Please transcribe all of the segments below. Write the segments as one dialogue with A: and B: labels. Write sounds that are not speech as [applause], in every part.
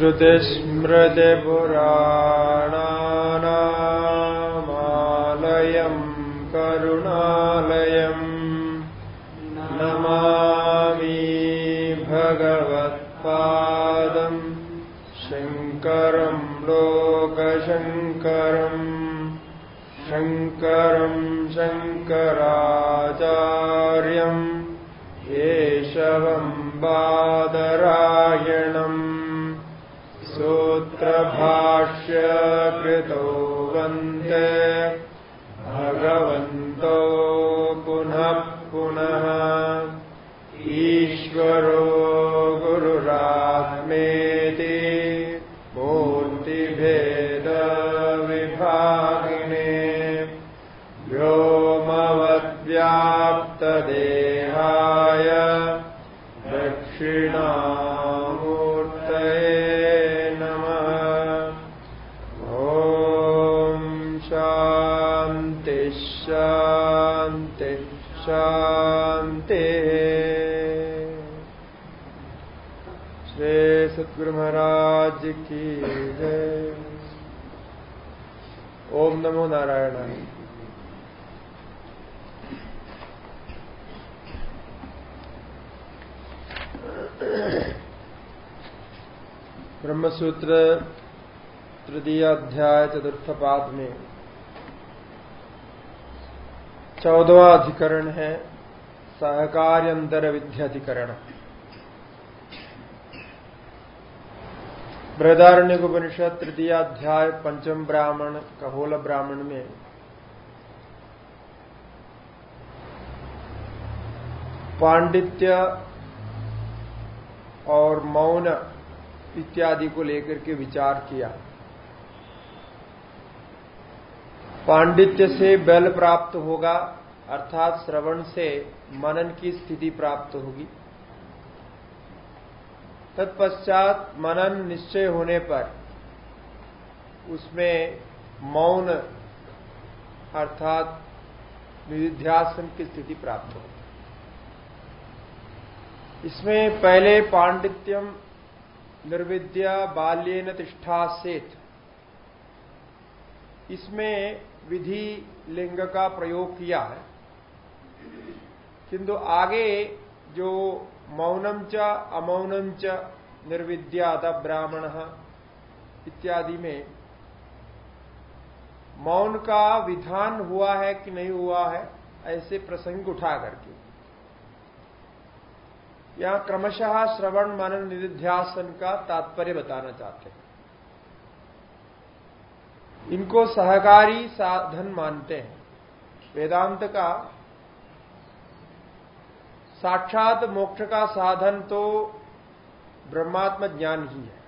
A: श्रुतिस्मृतिपुराणानामालयम् करुणालयम् नमामि भगवत्पादम् शङ्करम् लोकशङ्करम् शङ्करम् शङ्कराचार्यम् Uh, महाराज की जय। ओम नमो नारायण ब्रह्मसूत्र तृतीय अध्याय चतुर्थ पाद में चौदवा अधिकरण है सहकार्य अंतर विद्याधिकरण। बृहदारण्य उपनिषद तृतीय अध्याय पंचम ब्राह्मण, कहोल ब्राह्मण में। पांडित्य और मौन इत्यादि को लेकर के विचार किया। पांडित्य से बल प्राप्त होगा, अर्थात श्रवण से मनन की स्थिति प्राप्त होगी। तत्पश्चात मनन निश्चय होने पर उसमें मौन अर्थात निध्यासन की स्थिति प्राप्त होगी इसमें पहले पांडित्यम निर्विद्या बाल्यन तिष्ठा सेत। इसमें विधि लिंग का प्रयोग किया है। किंतु आगे जो मौनम च अमौनम च निर्विद्या ब्राह्मण इत्यादि में मौन का विधान हुआ है कि नहीं हुआ है, ऐसे प्रसंग उठा करके। यहाँ क्रमशः श्रवण मनन निधिध्यासन का तात्पर्य बताना चाहते हैं। इनको सहकारी साधन मानते हैं। वेदांत का साक्षात मोक्ष का साधन तो ब्रह्मात्म ज्ञान ही है।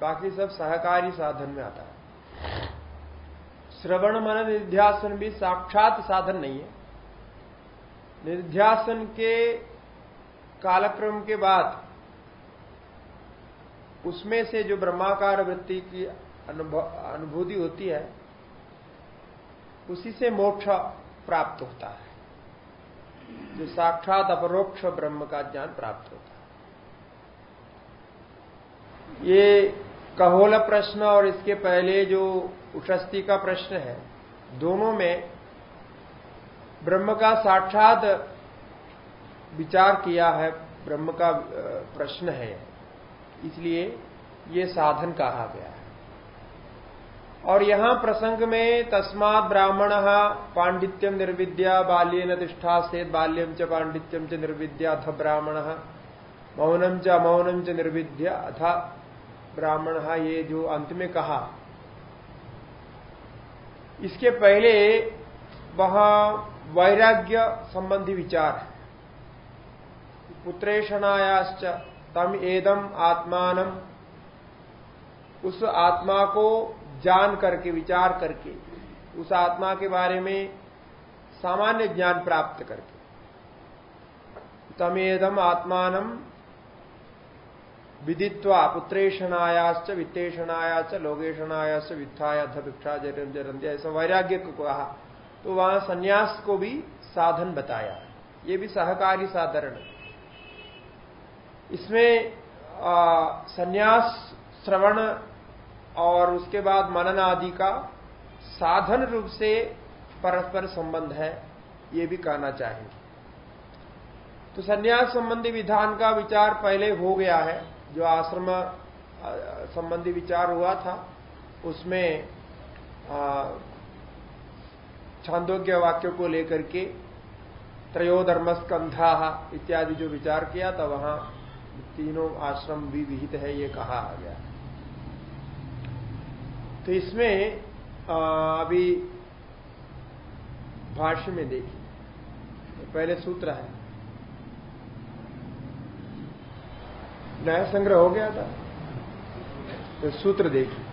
A: बाकी सब सहकारी साधन में आता है। श्रवण मन निध्यासन भी साक्षात साधन नहीं है। निध्यासन के कालक्रम के बाद उसमें से जो ब्रह्माकार वृत्ति की अनुभूति होती है, उसी से मोक्ष प्राप्त होता है। जो साक्षात अपरोक्ष ब्रह्म का ज्ञान प्राप्त होता है। ये कहोल प्रश्न और इसके पहले जो उषस्ती का प्रश्न है, दोनों में ब्रह्म का साक्षात विचार किया है, ब्रह्म का प्रश्न है। इसलिए ये साधन कहा गया और यहाँ प्रसंग में तस्मात ब्राह्मण पांडित्यम निर्विद्या बाल्यन तिष्ठा से बाल्यम च पांडित्यम च निर्विद्या अथ ब्राह्मण। मौनम च अमौनम च निर्विद्या अथ ब्राह्मण, ये जो अंत में कहा। इसके पहले वहाँ वैराग्य संबंधी विचार है। पुत्रेषणायाश्च तम एदम आत्मान, उस आत्मा को जान करके, विचार करके, उस आत्मा के बारे में सामान्य ज्ञान प्राप्त करके। तमेदम आत्मान विदित्वा पुत्रेषणायाश्च वित्तेषणायाच लोकेशनायाच वित्थाया भिक्षा जरन जरंती ऐसा वैराग्य को कहा। तो वहाँ संन्यास को भी साधन बताया। ये भी सहकारी साधारण इसमें संन्यास, श्रवण और उसके बाद मनन आदि का साधन रूप से परस्पर संबंध है, ये भी कहना चाहिए तो संन्यास संबंधी विधान का विचार पहले हो गया है, जो आश्रम संबंधी विचार हुआ था, उसमें छांदोग्य वाक्यों को लेकर के त्रयोधर्मस्कंधा इत्यादि जो विचार किया था, वहाँ तीनों आश्रम भी विहित है, ये कहा गया तो इसमें अभी भाष्य में देखिए। पहले सूत्र है। नया संग्रह हो गया था? तो सूत्र देखिए।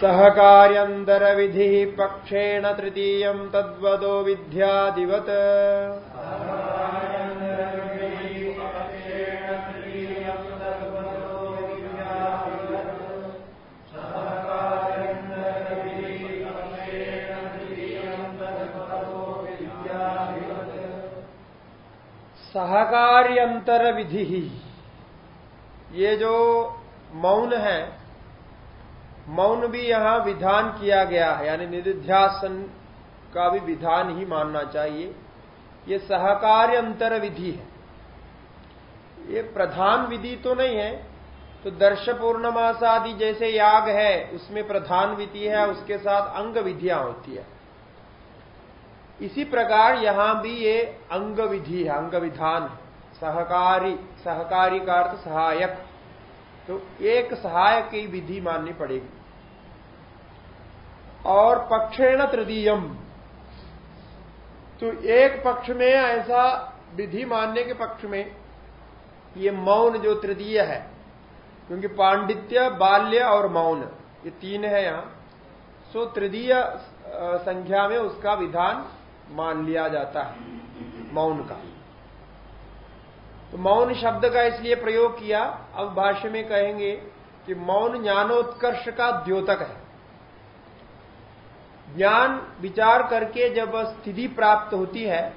A: सहकार्यंतर विधि पक्षेण तृतीय तद्वदो विद्यादिवत। सहकार्यंतर विधि ही ये जो मौन है, मौन भी यहाँ विधान किया गया है, यानी निधिध्यासन का भी विधान ही मानना चाहिए। ये सहकार्य अंतर विधि है। ये प्रधान विधि तो नहीं है तो दर्श पूर्णमास आदि जैसे याग है, उसमें प्रधान विधि है, उसके साथ अंग विधियाँ होती है। इसी प्रकार यहाँ भी ये अंग विधि है अंग विधान सहकारी सहकारी का अर्थ सहायक। तो एक सहायक की विधि माननी पड़ेगी। और पक्षेण तृतीयम। तो एक पक्ष में ऐसा विधि मानने के पक्ष में ये मौन जो तृतीय है, क्योंकि पांडित्य, बाल्य और मौन, ये तीन है यहाँ, सो तृतीय संख्या में उसका विधान मान लिया जाता है, मौन का। तो मौन शब्द का इसलिए प्रयोग किया, अब भाष्य में कहेंगे कि मौन ज्ञानोत्कर्ष का द्योतक है। ज्ञान विचार करके जब स्थिति प्राप्त होती है,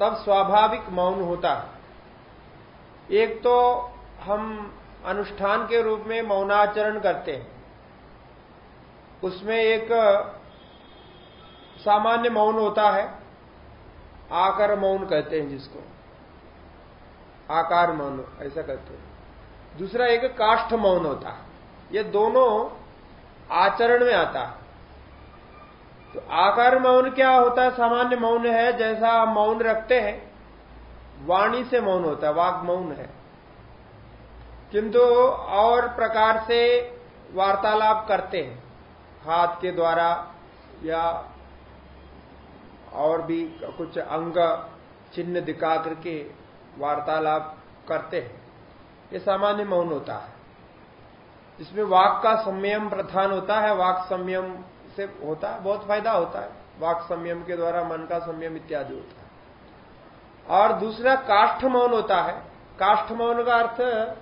A: तब स्वाभाविक मौन होता है। एक तो हम अनुष्ठान के रूप में मौनाचरण करते हैं। उसमें एक सामान्य मौन होता है, आकर मौन कहते हैं जिसको। आकार मौन, ऐसा कहते हैं। दूसरा एक काष्ठ मौन होता है। ये दोनों आचरण में आता है। तो आकार मौन क्या होता है? सामान्य मौन है, जैसा मौन रखते हैं, वाणी से मौन होता है, वाक मौन है। किंतु और प्रकार से वार्तालाप करते हैं, हाथ के द्वारा या और भी कुछ अंग चिन्ह दिखा करके वार्तालाप करते हैं। ये सामान्य मौन होता है। जिसमें वाक का संयम प्रधान होता है, वाक संयम से होता है, बहुत फ़ायदा होता है। वाक संयम के द्वारा मन का संयम इत्यादि होता है। और दूसरा काष्ठ मौन होता है। काष्ठ मौन का अर्थ,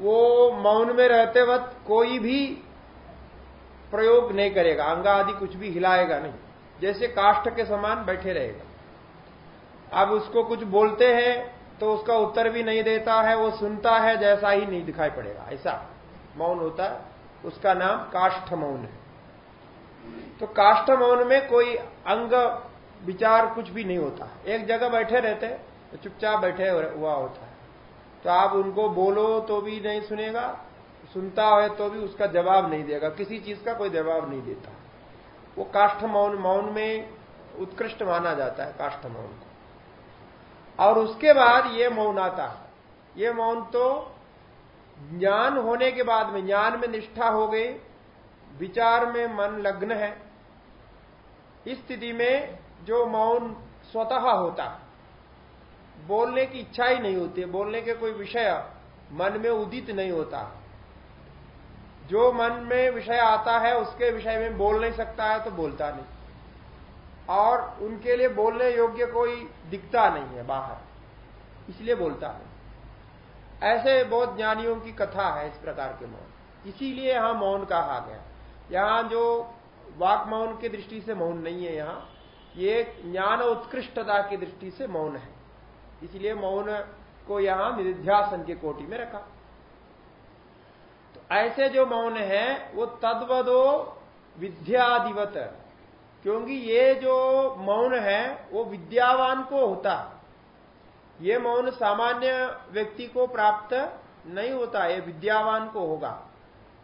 A: वो मौन में रहते वक्त कोई भी प्रयोग नहीं करेगा अंगा आदि कुछ भी हिलाएगा नहीं। जैसे काष्ठ के समान बैठे रहेगा। अब उसको कुछ बोलते हैं तो उसका उत्तर भी नहीं देता है, वो सुनता है, जैसा ही नहीं दिखाई पड़ेगा। ऐसा मौन होता है। उसका नाम काष्ठ मौन है। तो काष्ठ मौन में कोई अंग, विचार कुछ भी नहीं होता। एक जगह बैठे रहते तो चुपचाप बैठे हुआ होता है। तो आप उनको बोलो तो भी नहीं सुनेगा, सुनता है तो भी उसका जवाब नहीं देगा। किसी चीज़ का कोई जवाब नहीं देता। वो काष्ठ मौन मौन में उत्कृष्ट माना जाता है, काष्ठ मौन को। और उसके बाद ये मौन आता है। ये मौन तो ज्ञान होने के बाद में, ज्ञान में निष्ठा हो गई, विचार में मन लग्न है। इस स्थिति में जो मौन स्वतः होता बोलने की इच्छा ही नहीं होती बोलने के कोई विषय मन में उदित नहीं होता। जो मन में विषय आता है, उसके विषय में बोल नहीं सकता है तो बोलता नहीं। और उनके लिए बोलने योग्य कोई दिखता नहीं है बाहर। इसलिए बोलता नहीं ऐसे बहुत ज्ञानियों की कथा है इस प्रकार के मौन। इसीलिए यहाँ मौन कहा गया। यहाँ जो वाक मौन की दृष्टि से मौन नहीं है यहाँ, ये ज्ञान उत्कृष्टता की दृष्टि से मौन है। इसलिए मौन को यहाँ निध्यासन के कोटि में रखा। ऐसे जो मौन है, वो तद्वदो विद्यादिवत। क्योंकि ये जो मौन है, वो विद्यावान को होता। ये मौन सामान्य व्यक्ति को प्राप्त नहीं होता, ये विद्यावान को होगा।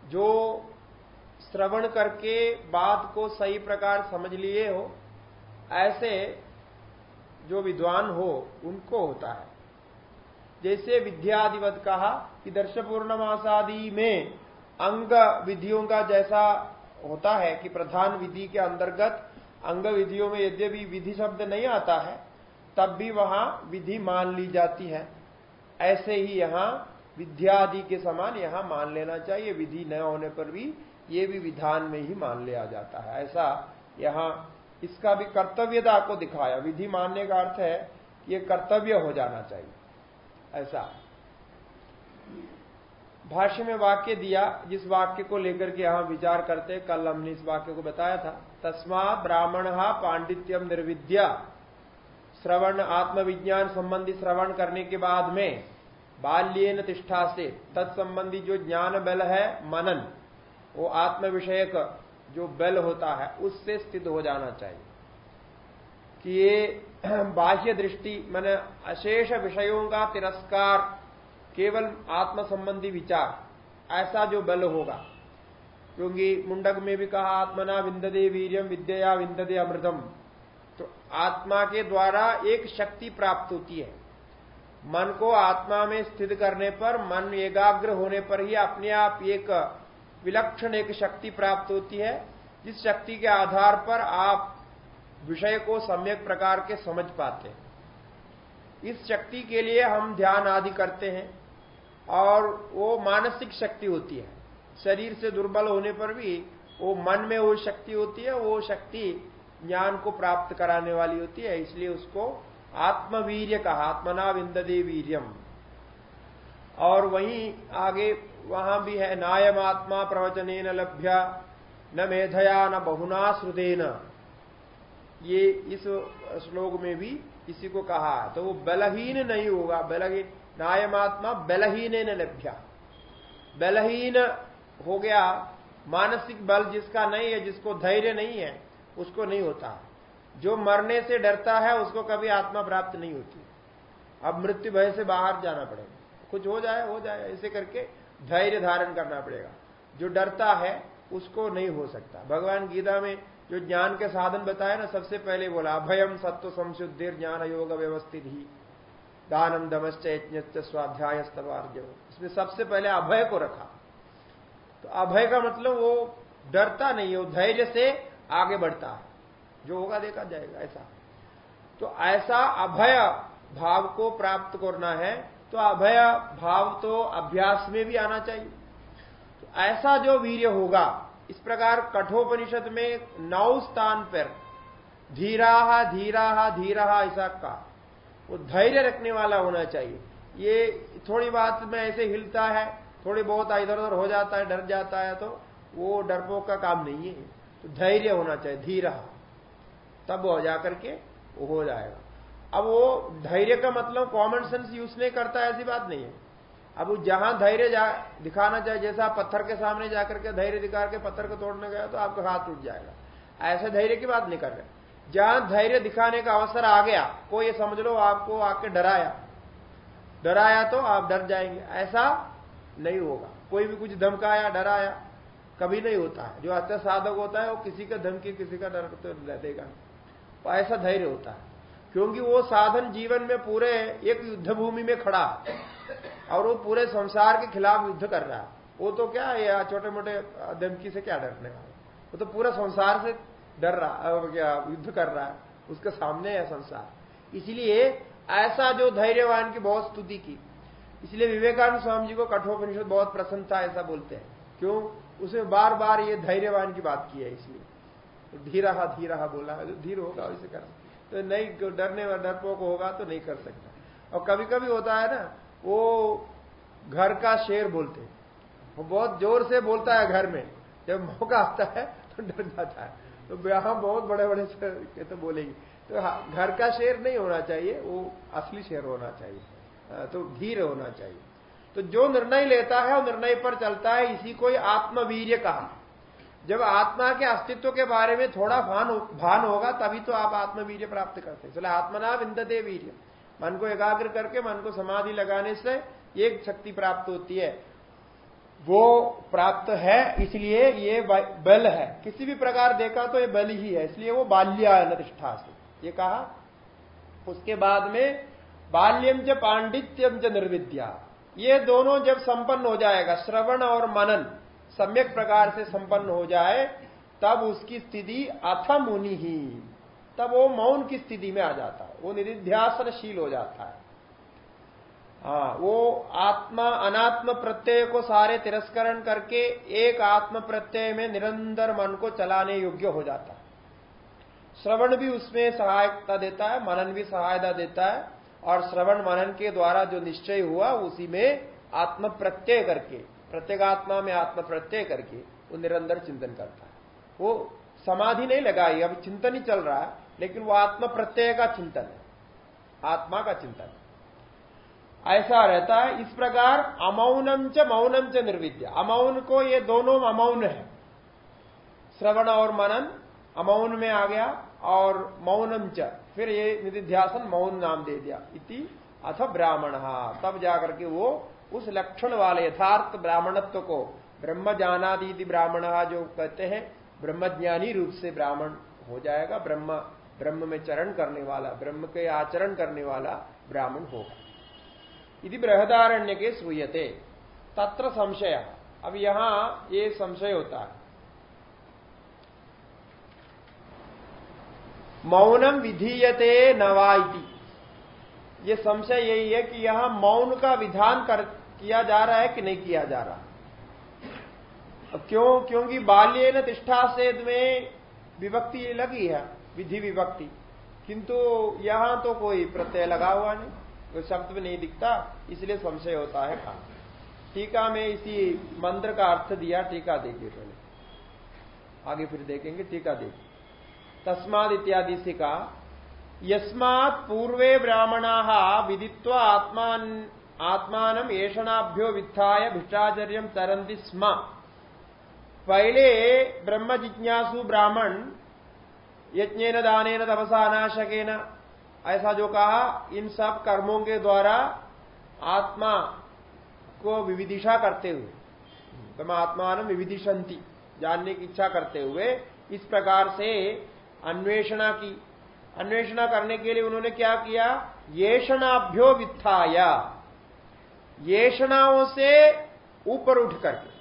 A: जो श्रवण करके बात को सही प्रकार समझ लिए हो, ऐसे जो विद्वान हो, उनको होता है। जैसे विद्यादिवत कहा कि दर्श पूर्णमासादि में अंग विधियों का जैसा होता है कि प्रधान विधि के अंतर्गत अंग विधियों में यद्यपि विधि शब्द नहीं आता है, तब भी वहाँ विधि मान ली जाती है। ऐसे ही यहाँ विद्यादि के समान यहाँ मान लेना चाहिए, विधि न होने पर भी ये भी विधान में ही मान लिया जाता है। ऐसा यहाँ इसका भी कर्तव्यता को दिखाया। विधि मानने का अर्थ है कि ये कर्तव्य हो जाना चाहिए। ऐसा। भाष्य में वाक्य दिया, जिस वाक्य को लेकर के यहाँ विचार करते कल हमने इस वाक्य को बताया था। तस्मा ब्राह्मण पांडित्यम निर्विद्या। श्रवण, आत्मविज्ञान संबंधी श्रवण करने के बाद में बाल्यन तिष्ठा से तत्संबंधी जो ज्ञान बल है, मनन, वो आत्म विषयक जो बल होता है, उससे स्थित हो जाना चाहिए। कि ये बाह्य दृष्टि मैंने अशेष विषयों का तिरस्कार, केवल आत्म संबंधी विचार, ऐसा जो बल होगा। क्योंकि मुंडक में भी कहा, आत्मना विंददे वीरियम विद्या विंददे अमृतम। तो आत्मा के द्वारा एक शक्ति प्राप्त होती है। मन को आत्मा में स्थित करने पर, मन एकाग्र होने पर ही अपने आप एक विलक्षण एक शक्ति प्राप्त होती है। जिस शक्ति के आधार पर आप विषय को सम्यक प्रकार के समझ पाते हैं। इस शक्ति के लिए हम ध्यान आदि करते हैं और वो मानसिक शक्ति होती है। शरीर से दुर्बल होने पर भी वो मन में वो शक्ति होती है, वो शक्ति ज्ञान को प्राप्त कराने वाली होती है, इसलिए उसको आत्मवीर्य कहा, आत्मना विंददे वीर्यम। और वहीं आगे वहाँ भी है, नायमात्मा प्रवचन न लभ्य, न मेधया न बहुना श्रुदेन ये इस श्लोक में भी इसी को कहा तो वो बलहीन नहीं होगा। बलहीन नायमात्मा बलहीन लभ्या। बलहीन हो गया। मानसिक बल जिसका नहीं है, जिसको धैर्य नहीं है, उसको नहीं होता। जो मरने से डरता है, उसको कभी आत्मा प्राप्त नहीं होती। अब मृत्यु भय से बाहर जाना पड़ेगा। कुछ हो जाए हो जाए। ऐसे करके धैर्य धारण करना पड़ेगा। जो डरता है, उसको नहीं हो सकता। भगवान गीता में जो ज्ञान के साधन बताए ना, सबसे पहले बोला अभयम सत्व संशुद्धि ज्ञान योग व्यवस्थित ही दानम दमश्च यज्ञ स्वाध्याय स्तवार्जव इसमें सबसे पहले अभय को रखा। तो अभय का मतलब वो डरता नहीं है धैर्य से आगे बढ़ता है। जो होगा देखा जाएगा, ऐसा। तो ऐसा अभय भाव को प्राप्त करना है तो अभय भाव तो अभ्यास में भी आना चाहिए। तो ऐसा जो वीर्य होगा इस प्रकार कठोपनिषद में नौ स्थान पर धीरा धीरा धीरा ऐसा का वो धैर्य रखने वाला होना चाहिए। ये थोड़ी बात में ऐसे हिलता है, थोड़ी बहुत इधर उधर हो जाता है, डर जाता है तो वो डरपोक का काम नहीं है। तो धैर्य होना चाहिए धीरा तब हो जाकर के वो हो जाएगा। अब वो धैर्य का मतलब कॉमन सेंस यूज़ नहीं करता, ऐसी बात नहीं है। अब जहाँ धैर्य दिखाना चाहिए, जैसा पत्थर के सामने जाकर के धैर्य दिखा के पत्थर को तोड़ने गया तो आपका हाथ टूट जाएगा। ऐसे धैर्य की बात नहीं कर रहे। जहाँ धैर्य दिखाने का अवसर आ गया को ये समझ लो आपको आके डराया। डराया तो आप डर जाएँगे। ऐसा नहीं होगा। कोई भी कुछ धमकाया, डराया, कभी नहीं होता है। जो अच्छा साधक होता है, वो किसी का धमकी, किसी का डर तो देगा तो ऐसा धैर्य होता है। क्योंकि वो साधन जीवन में पूरे एक युद्ध भूमि में खड़ा और वो पूरे संसार के खिलाफ युद्ध कर रहा है। वो तो क्या है छोटे मोटे धमकी से क्या डरने वाला वो तो पूरा संसार से डर रहा युद्ध कर रहा है। उसके सामने है संसार। इसलिए ऐसा जो धैर्यवान की बहुत स्तुति की। इसलिए विवेकानंद स्वामी जी को कठोपनिषद बहुत प्रसन्न था, ऐसा बोलते हैं। क्यों? उसमें बार बार ये धैर्यवान की बात की है इसलिए। तो धीरा धीरा बोला धीर होगा, वैसे कर तो नहीं, डरने डरपोक होगा तो नहीं कर सकता। और कभी कभी होता है ना वो घर का शेर बोलते वो बहुत ज़ोर से बोलता है घर में। जब मौका आता है तो डर जाता है। तो यहाँ बहुत बड़े बड़े शेर के तो बोलेगी। तो हाँ, घर का शेर नहीं होना चाहिए वो असली शेर होना चाहिए। हाँ, तो धीर होना चाहिए। तो जो निर्णय लेता है वो निर्णय पर चलता है। इसी को आत्मवीर्य कहा। जब आत्मा के अस्तित्व के बारे में थोड़ा भान भान होगा तभी तो आप आत्मवीर्य प्राप्त करते हैं। चले आत्मना विंदते वीर्य मन को एकाग्र करके मन को समाधि लगाने से एक शक्ति प्राप्त होती है। वो प्राप्त है, इसलिए ये बल है। किसी भी प्रकार देखा तो ये बल ही है, इसलिए वो बाल्यानिष्ठा से। ये कहा, उसके बाद में बाल्यम च पांडित्यम च निर्विद्या। ये दोनों जब संपन्न हो जाएगा, श्रवण और मनन सम्यक प्रकार से संपन्न हो जाए, तब उसकी स्थिति अथ मुनि ही तब वो मौन की स्थिति में आ जाता है। वो निधिध्यासनशील हो जाता है। हाँ वो आत्मा अनात्म प्रत्यय को सारे तिरस्करण करके एक आत्म प्रत्यय में निरंतर मन को चलाने योग्य हो जाता है। श्रवण भी उसमें सहायता देता है, मनन भी सहायता देता है और श्रवण मनन के द्वारा जो निश्चय हुआ, उसी में आत्म प्रत्यय करके, प्रत्येगात्मा में आत्म प्रत्यय करके वो निरंतर चिंतन करता है। वो समाधि नहीं लगाई, अब चिंतन ही चल रहा है। लेकिन वो आत्म प्रत्यय का चिंतन है। आत्मा का चिंतन। ऐसा रहता है, इस प्रकार अमौनम च मौनम च निर्विद्या। अमौन को ये दोनों अमौन है। श्रवण और मनन, अमौन में आ गया और मौनम च, फिर ये निधिध्यासन मौन नाम दे दिया इति अथ ब्राह्मण। तब जाकर के वो उस लक्षण वाले यथार्थ ब्राह्मणत्व को ब्रह्म जानादीति ब्राह्मण जो कहते हैं, ब्रह्मज्ञानी रूप से ब्राह्मण हो जाएगा, ब्रह्म ब्रह्म में चरण करने वाला, ब्रह्म के आचरण करने वाला ब्राह्मण होगा। यदि बृहदारण्य के सूयते तत्र संशय। अब यहाँ ये संशय होता है। मौनम विधीयते नवा ये संशय यही है कि यहाँ मौन का विधान कर, किया जा रहा है कि नहीं किया जा रहा। क्यों? क्योंकि बाल्य न तिष्ठा से में विभक्ति लगी है। विधि विभक्ति। किंतु यहाँ तो कोई प्रत्यय लगा हुआ नहीं, कोई शब्द में नहीं दिखता, इसलिए संशय होता है कहा। टीका में इसी मंत्र का अर्थ दिया, टीका देखिए पहले आगे फिर देखेंगे, टीका देखिए। तस्माद इत्यादि से कहा, यस्मात् पूर्वे ब्राह्मणा विदित्व आत्मान आत्मान ऐषणाभ्यो वित्थाय भिष्टाचर्य तरंती स्म। पहले ब्रह्म जिज्ञासु ब्राह्मण यज्ञ न दान तपसा अनाशकेन ऐसा जो कहा, इन सब कर्मों के द्वारा आत्मा को विविदिशा करते हुए ब्रह्म आत्मान विविदिशंति, जानने की इच्छा करते हुए, इस प्रकार से अन्वेषणा की। अन्वेषणा करने के लिए उन्होंने क्या किया? येषणाभ्यो वित्थाया। येषणाओं से ऊपर उठ करके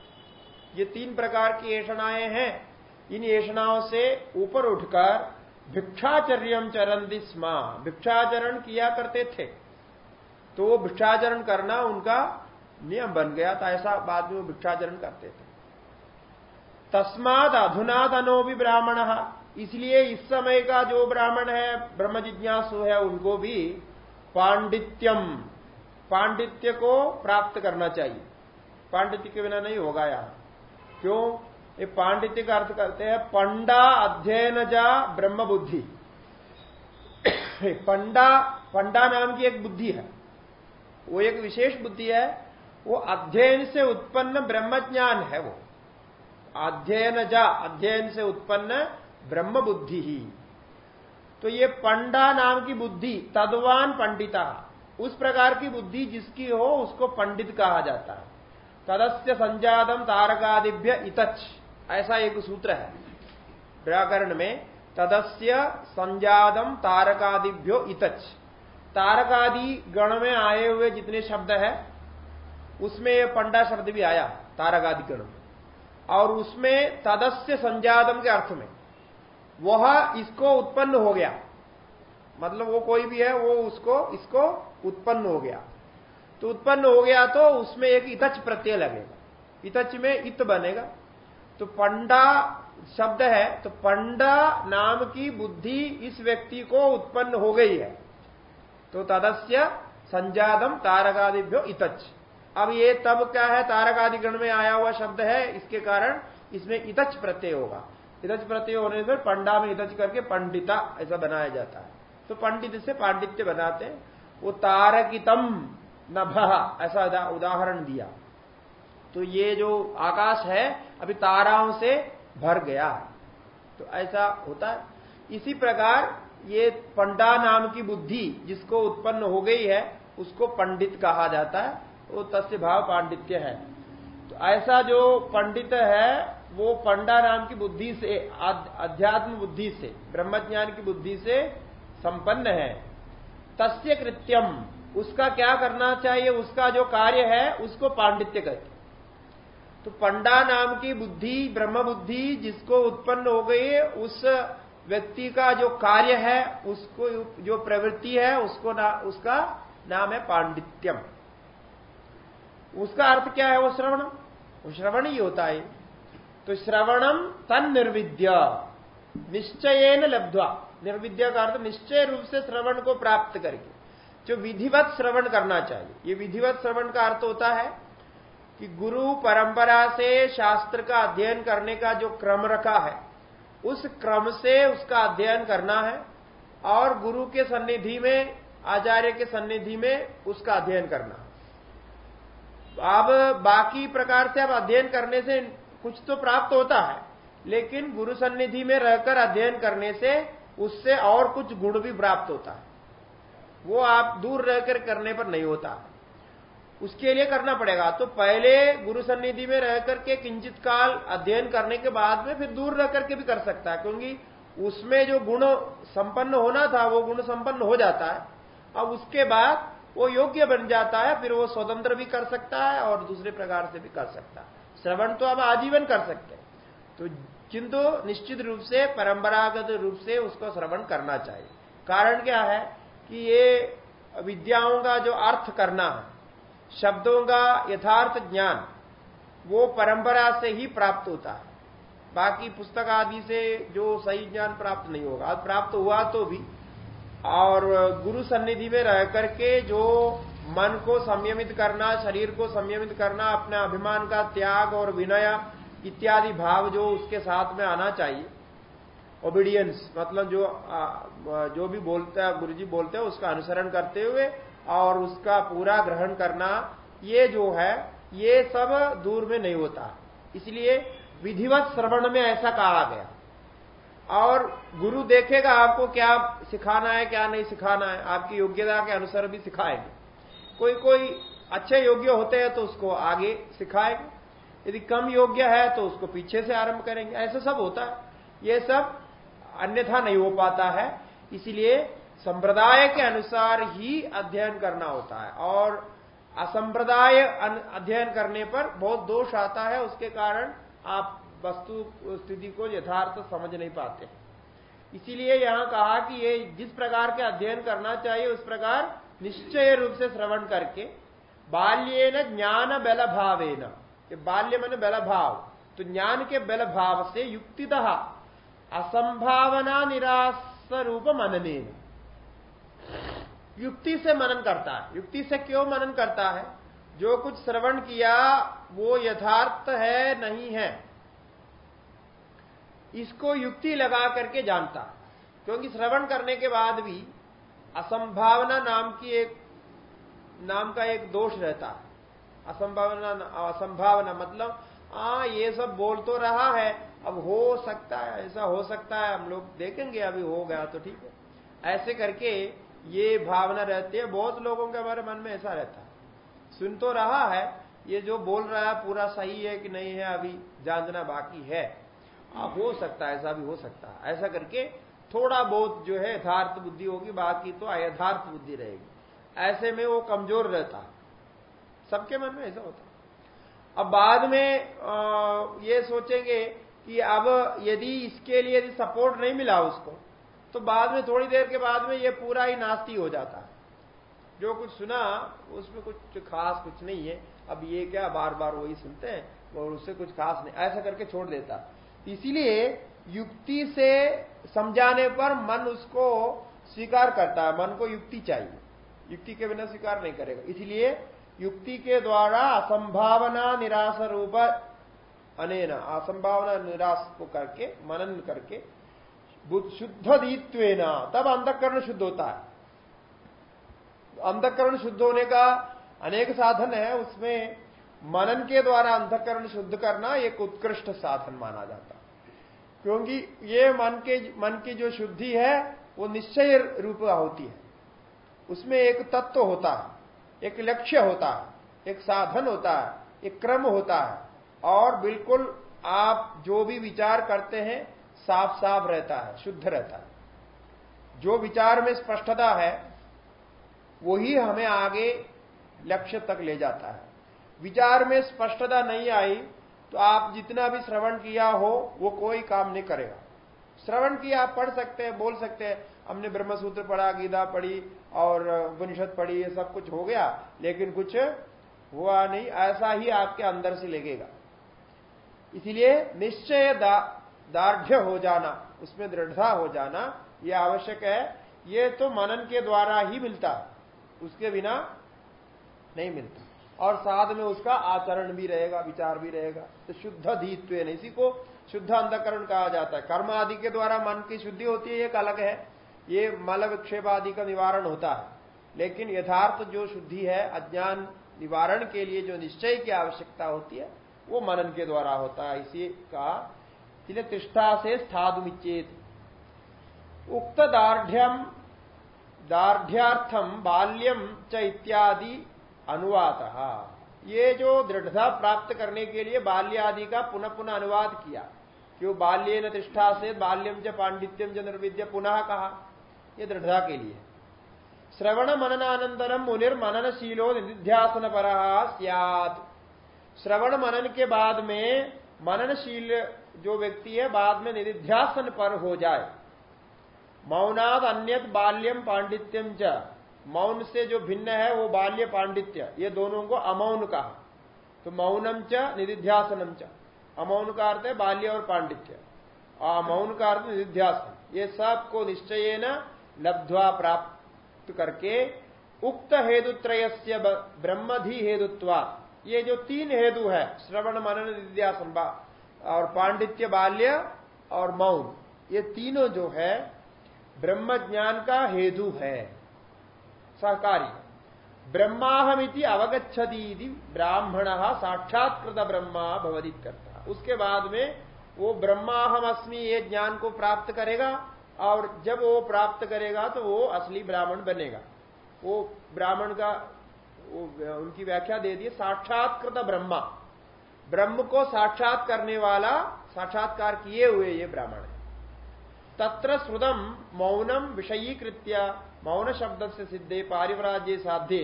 A: ये तीन प्रकार की येषणाएँ हैं। इन येषणाओं से ऊपर उठकर भिक्षाचर्य चरंती स्मा। भिक्षाचरण किया करते थे। तो वो भिक्षाचरण करना उनका नियम बन गया था, ऐसा बाद में वो भिक्षाचरण करते थे। तस्माद अधुनादनो भी ब्राह्मण। इसलिए इस समय का जो ब्राह्मण है, ब्रह्म जिज्ञासु है, उनको भी पांडित्यम पांडित्य को प्राप्त करना चाहिए। पांडित्य के बिना नहीं होगा यहाँ। क्यों? ये पांडित्य का अर्थ करते हैं, पंडा अध्ययन जा ब्रह्म बुद्धि। [coughs] पंडा पंडा नाम की एक बुद्धि है। वो एक विशेष बुद्धि है, वो अध्ययन से उत्पन्न ब्रह्म ज्ञान है वो। अध्ययन जा, अध्ययन से उत्पन्न ब्रह्म बुद्धि ही। तो ये पंडा नाम की बुद्धि, तदवान पंडिता, उस प्रकार की बुद्धि जिसकी हो, उसको पंडित कहा जाता है। तदस्य संजातम तारकादिभ्य इतच ऐसा एक सूत्र है। व्याकरण में तदस्य संजातम तारकादिभ्यो इतच तारकादि गण में आए हुए जितने शब्द है, उसमें पंडा शब्द भी आया, तारकादि गण में। और उसमें तदस्य संजातम के अर्थ में, वह इसको उत्पन्न हो गया। मतलब वो कोई भी है, वो उसको, इसको उत्पन्न हो गया। तो उत्पन्न हो गया तो उसमें एक इतच प्रत्यय लगेगा। इतच में इत बनेगा। तो पंडा शब्द है तो पंडा नाम की बुद्धि इस व्यक्ति को उत्पन्न हो गई है। तो तदस्य संजातम तारकादिभ्यो इतच अब ये तब क्या है? तारकादिगण में आया हुआ शब्द है, इसके कारण इसमें इतच प्रत्यय होगा। इतच प्रत्यय होने पर पंडा में इतच करके पंडिता ऐसा बनाया जाता है। तो पंडित से पांडित्य बनाते वो तारकितम नभ, ऐसा उदाहरण दिया। तो ये जो आकाश है, अभी ताराओं से भर गया। तो ऐसा होता है। इसी प्रकार ये पंडा नाम की बुद्धि जिसको उत्पन्न हो गई है, उसको पंडित कहा जाता है। वो तस्य भाव पांडित्य है। तो ऐसा जो पंडित है, वो पंडा नाम की बुद्धि से अध्यात्म बुद्धि से, ब्रह्मज्ञान की बुद्धि से संपन्न है। तस्य कृत्यम, उसका क्या करना चाहिए, उसका जो कार्य है, उसको पांडित्य कहते तो पंडा नाम की बुद्धि ब्रह्म बुद्धि जिसको उत्पन्न हो गई उस व्यक्ति का जो कार्य है उसको जो प्रवृत्ति है उसको ना, उसका नाम है पांडित्यम। उसका अर्थ क्या है वो श्रवणम वो श्रवण ही होता है। तो श्रवणम तन निर्विद्य निश्चय लब्धवा। निर्विद्या का अर्थ निश्चय रूप से श्रवण को प्राप्त करके। जो विधिवत श्रवण करना चाहिए ये विधिवत श्रवण का अर्थ होता है कि गुरु परंपरा से शास्त्र का अध्ययन करने का जो क्रम रखा है, उस क्रम से उसका अध्ययन करना है और गुरु के सन्निधि में, आचार्य के सन्निधि में उसका अध्ययन करना। अब बाकी प्रकार से अब अध्ययन करने से कुछ तो प्राप्त होता है, लेकिन गुरु सन्निधि में रहकर अध्ययन करने से उससे और कुछ गुण भी प्राप्त होता है। वो आप दूर रहकर करने पर नहीं होता। उसके लिए करना पड़ेगा। तो पहले गुरु सन्निधि में रह करके किंचित काल अध्ययन करने के बाद में फिर दूर रह करके भी कर सकता है, क्योंकि उसमें जो गुण संपन्न होना था, वो गुण संपन्न हो जाता है। अब उसके बाद वो योग्य बन जाता है, फिर वो स्वतंत्र भी कर सकता है और दूसरे प्रकार से भी कर सकता है। श्रवण तो अब आजीवन कर सकते हैं। तो किंतु निश्चित रूप से, परंपरागत रूप से उसको श्रवण करना चाहिए। कारण क्या है कि ये विद्याओं का जो अर्थ करना है शब्दों का यथार्थ ज्ञान, वो परंपरा से ही प्राप्त होता है। बाकी पुस्तक आदि से जो सही ज्ञान प्राप्त नहीं होगा। प्राप्त हुआ तो भी। और गुरु सन्निधि में रह करके जो मन को संयमित करना, शरीर को संयमित करना, अपने अभिमान का त्याग और विनय इत्यादि भाव जो उसके साथ में आना चाहिए। ओबीडियंस मतलब जो जो भी बोलता है गुरु जी बोलते हैं, उसका अनुसरण करते हुए और उसका पूरा ग्रहण करना, ये जो है, ये सब दूर में नहीं होता। इसलिए विधिवत श्रवण में ऐसा कहा गया। और गुरु देखेगा आपको क्या सिखाना है, क्या नहीं सिखाना है। आपकी योग्यता के अनुसार भी सिखाएँगे। कोई कोई अच्छे योग्य होते हैं तो उसको आगे सिखाएँगे। यदि कम योग्य है तो उसको पीछे से आरंभ करेंगे। ऐसा सब होता है। ये सब अन्यथा नहीं हो पाता है। इसलिए संप्रदाय के अनुसार ही अध्ययन करना होता है। और असंप्रदाय अध्ययन करने पर बहुत दोष आता है, उसके कारण आप वस्तु, स्थिति को यथार्थ समझ नहीं पाते इसीलिए यहाँ कहा कि ये जिस प्रकार के अध्ययन करना चाहिए, उस प्रकार निश्चय रूप से श्रवण करके बाल्य न ज्ञान बल भावेन बाल्य मन बल भाव तो ज्ञान के बल भाव से युक्तितः असंभावना निराश रूप मनने युक्ति से मनन करता है। युक्ति से क्यों मनन करता है? जो कुछ श्रवण किया, वो यथार्थ है, नहीं है। इसको युक्ति लगा करके जानता क्योंकि श्रवण करने के बाद भी असंभावना नाम की एक, नाम का एक दोष रहता है। असंभावना असंभावना मतलब आ ये सब बोल तो रहा है, अब हो सकता है, ऐसा हो सकता है, हम लोग देखेंगे, अभी हो गया तो ठीक है। ऐसे करके ये भावना रहती है। बहुत लोगों के हमारे मन में ऐसा रहता है। सुन तो रहा है ये जो बोल रहा है पूरा सही है कि नहीं है अभी जानना बाकी है। अब हो सकता है ऐसा भी हो सकता है। ऐसा करके थोड़ा बहुत जो है यथार्थ बुद्धि होगी बाकी तो अयथार्थ बुद्धि रहेगी। ऐसे में वो कमज़ोर रहता है। सबके मन में ऐसा होता अब बाद में आ, ये सोचेंगे कि अब यदि इसके लिए यदि सपोर्ट नहीं मिला उसको तो बाद में, थोड़ी देर के बाद में ये पूरा ही नास्ती हो जाता है। जो कुछ सुना, उसमें कुछ खास कुछ नहीं है। अब ये क्या बार बार वही सुनते हैं, और उससे कुछ खास नहीं। ऐसा करके छोड़ देता। इसीलिए युक्ति से समझाने पर मन उसको स्वीकार करता है। मन को युक्ति चाहिए। युक्ति के बिना स्वीकार नहीं करेगा। इसलिए युक्ति के द्वारा असंभावना निराश रूप अनेन, असंभावना निराश को करके, मनन करके शुद्ध दीत्व तब अंधकरण शुद्ध होता है। अंधकरण शुद्ध होने का अनेक साधन है, उसमें मनन के द्वारा अंधकरण शुद्ध करना एक उत्कृष्ट साधन माना जाता क्योंकि ये मन के, मन की जो शुद्धि है, वो निश्चय रूप होती है। उसमें एक तत्व होता है, एक लक्ष्य होता है, एक साधन होता है, एक क्रम होता है। और बिल्कुल आप जो भी विचार करते हैं साफ़ साफ़ रहता है, शुद्ध रहता है। जो विचार में स्पष्टता है, वही हमें आगे लक्ष्य तक ले जाता है। विचार में स्पष्टता नहीं आई तो आप जितना भी श्रवण किया हो, वो कोई काम नहीं करेगा। श्रवण किया आप पढ़ सकते हैं, बोल सकते हैं, हमने ब्रह्मसूत्र पढ़ा, गीता पढ़ी, और उपनिषद पढ़ी, ये सब कुछ हो गया, लेकिन कुछ हुआ नहीं, ऐसा ही आपके अंदर से लगेगा। इसलिए निश्चय दार्ढ़ हो जाना, उसमें दृढ़ता हो जाना, ये आवश्यक है। ये तो मनन के द्वारा ही मिलता, उसके बिना नहीं मिलता। और साथ में उसका आचरण भी रहेगा, विचार भी रहेगा। तो शुद्ध धीत्व इसी को शुद्ध अंधकरण कहा जाता है। कर्म आदि के द्वारा मन की शुद्धि होती है एक अलग है। ये मल विक्षेप आदि का निवारण होता है। लेकिन यथार्थ जो शुद्धि है, अज्ञान निवारण के लिए जो निश्चय की आवश्यकता होती है, वो मनन के द्वारा होता है। इसी का इसलिए तिष्ठा से स्थादुमिचेत उक्त दार्ढ़ दार्ढ़्यार्थम बाल्यम च इत्यादि अनुवाद ये जो दृढ़ता प्राप्त करने के लिए बाल्य आदि का पुनः पुनः अनुवाद किया क्यों बाल्य न तिष्ठा से बाल्यम च पांडित्यम च निर्विद्य पुनः कहा ये दृढ़ता के लिए श्रवण मननानंतरम मुनिर मननशीलो निध्यासन पर श्रवण मनन के बाद में मननशील जो व्यक्ति है, बाद में निधिध्यासन पर हो जाए। मौनाद अन्यत बाल्यम पांडित्यम च। मौन से जो भिन्न है, वो बाल्य पांडित्य। ये दोनों को अमौन कहा। तो मौनम च, निधिध्यासनम च। अमौन का अर्थ है बाल्य और पांडित्य। अमौन का अर्थ निधिध्यासन। ये सबको निश्चय न लब्ध्वा प्राप्त करके उक्त हेतुत्रय ब्रह्मधि हेतुत्वा। ये जो तीन हेतु है, श्रवण, मनन निध्यासन और पांडित्य बाल्य और मौन, ये तीनों जो है, ब्रह्म ज्ञान का हेतु है। सहकारी। ब्रह्माहमिति अवगछती ब्राह्मण साक्षात्कृत ब्रह्मा भवदित करता उसके बाद में वो ब्रह्माहम अस्मि ये ज्ञान को प्राप्त करेगा और जब वो प्राप्त करेगा तो वो असली ब्राह्मण बनेगा। वो ब्राह्मण का वो उनकी व्याख्या दे दी साक्षात्कृत ब्रह्मा। ब्रह्म को साक्षात करने वाला, साक्षात्कार किए हुए ये ब्राह्मण है। तत्र श्रुतम मौनम विषयीकृत्य, मौन शब्द से सिद्धे, पारिवराज्य साध्ये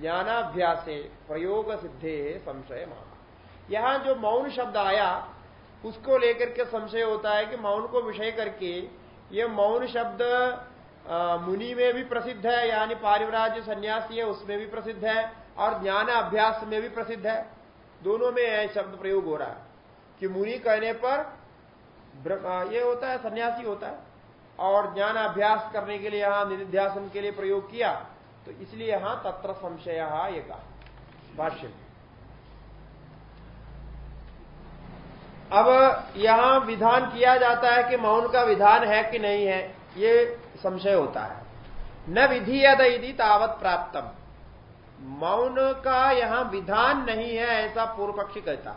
A: ज्ञानाभ्यासे प्रयोग सिद्धे संशय माना यहाँ जो मौन शब्द आया, उसको लेकर के संशय होता है कि मौन को विषय करके ये मौन शब्द मुनि में भी प्रसिद्ध है, यानी पारिवराज्य सन्यासी है, उसमें भी प्रसिद्ध है, और ज्ञान अभ्यास में भी प्रसिद्ध है। दोनों में शब्द प्रयोग हो रहा है कि मुनि कहने पर ये होता है, सन्यासी होता है, और ज्ञान अभ्यास करने के लिए यहाँ निधिध्यासन के लिए प्रयोग किया तो इसलिए यहाँ तत्र संशय ये कहा, भाष्य में। अब यहाँ विधान किया जाता है कि मौन का विधान है कि नहीं है, ये संशय होता है। न विधीयद यदि तावत प्राप्तम। मौन का यहाँ विधान नहीं है, ऐसा पूर्व पक्षी कहता।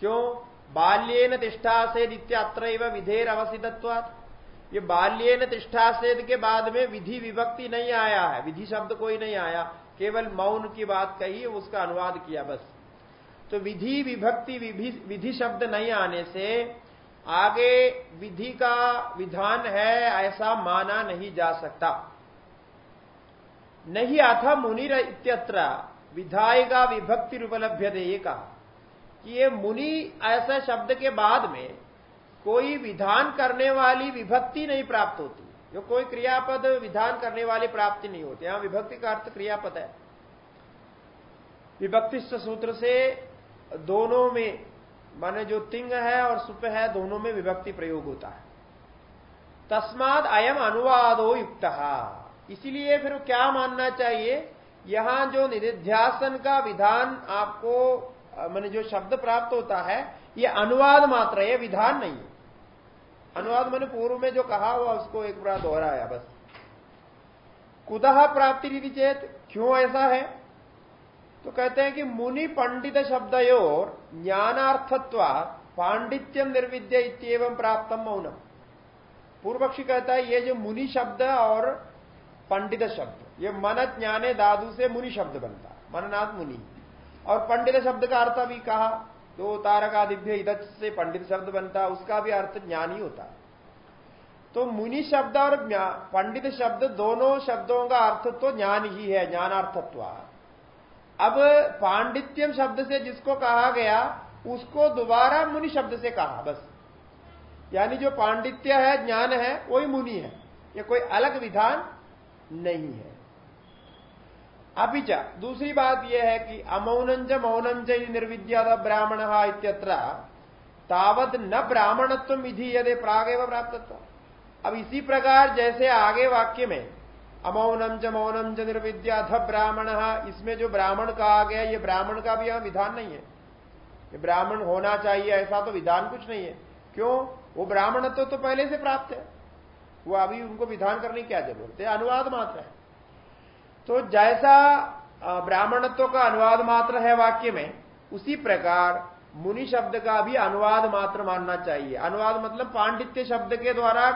A: क्यों? बाल्यन तिष्ठा से अत्र विधेर अवसिधत्वात ये बाल्यन तिष्ठा से के बाद में विधि विभक्ति नहीं आया है, विधि शब्द कोई नहीं आया, केवल मौन की बात कही, उसका अनुवाद किया बस। तो विधि विभक्ति विधि शब्द नहीं आने से आगे विधि का विधान है, ऐसा माना नहीं जा सकता। नहीं अथ मुनिर इत्यत्र। विधायिका विभक्ति उपलब्ध ये कहा। कि ये मुनि ऐसा शब्द के बाद में कोई विधान करने वाली विभक्ति नहीं प्राप्त होती। जो कोई क्रियापद विधान करने वाली प्राप्ति नहीं होती। यहाँ विभक्ति का अर्थ क्रियापद है। विभक्ति सूत्र से दोनों में, माने जो तिंग है और सुप है, दोनों में विभक्ति प्रयोग होता है। तस्माद अयम अनुवादो युक्त। इसीलिए फिर क्या मानना चाहिए? यहाँ जो निधिध्यासन का विधान आपको, मैंने जो शब्द प्राप्त होता है, ये अनुवाद मात्र है विधान नहीं है। अनुवाद मैंने पूर्व में जो कहा हुआ उसको एक बार दोहराया बस। कुदह प्राप्ति रिधि चेत? क्यों ऐसा है? तो कहते हैं कि मुनि पंडित शब्द और ज्ञानार्थत्व पांडित्यम निर्विद्य इतम प्राप्त मौनम। पूर्व पक्षी कहता है, ये जो मुनि शब्द और पंडित शब्द। ये मन ज्ञाने दादु से मुनि शब्द बनता, मननाथ मुनि। और पंडित शब्द का अर्थ अभी कहा तो तारकादिभ्य इधर से पंडित शब्द बनता, उसका भी अर्थ ज्ञान ही होता। तो मुनि शब्द और पंडित शब्द दोनों शब्दों का अर्थ तो ज्ञान ही है, ज्ञानार्थत्व। अब पांडित्यम शब्द से जिसको कहा गया, उसको दोबारा मुनि शब्द से कहा, बस। यानी जो पांडित्य है, ज्ञान है, वही मुनि है। ये कोई अलग विधान नहीं है। अभिचा दूसरी बात यह है कि अमौनंज मौनंज निर्विद्या ब्राह्मण इत्यत्र तावत न ब्राह्मणत्व विधि यदि प्रागेव प्राप्त अब इसी प्रकार जैसे आगे वाक्य में अमौनम च मौनम च निर्विद्या ब्राह्मण इसमें जो ब्राह्मण कहा गया ये ब्राह्मण का भी यहाँ विधान नहीं है। ये ब्राह्मण होना चाहिए ऐसा तो विधान कुछ नहीं है। क्यों? वो ब्राह्मण तो, तो पहले से प्राप्त है। वो अभी उनको विधान करने की क्या ज़रूरत है? अनुवाद मात्र है। तो जैसा ब्राह्मणत्व का अनुवाद मात्र है वाक्य में, उसी प्रकार मुनि शब्द का भी अनुवाद मात्र मानना चाहिए। अनुवाद मतलब पांडित्य शब्द के द्वारा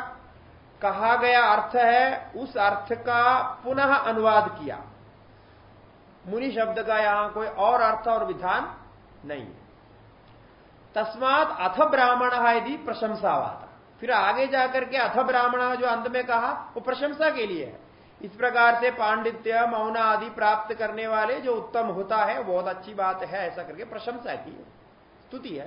A: कहा गया अर्थ है, उस अर्थ का पुनः अनुवाद किया। मुनि शब्द का यहाँ कोई और अर्थ और विधान नहीं तस्मात अथ ब्राह्मण यदि प्रशंसावाद फिर आगे जाकर के अथ ब्राह्मण जो अंत में कहा, वो प्रशंसा के लिए है। इस प्रकार से पांडित्य, मौन आदि प्राप्त करने वाले जो उत्तम होता है बहुत अच्छी बात है, ऐसा करके प्रशंसा की स्तुति है।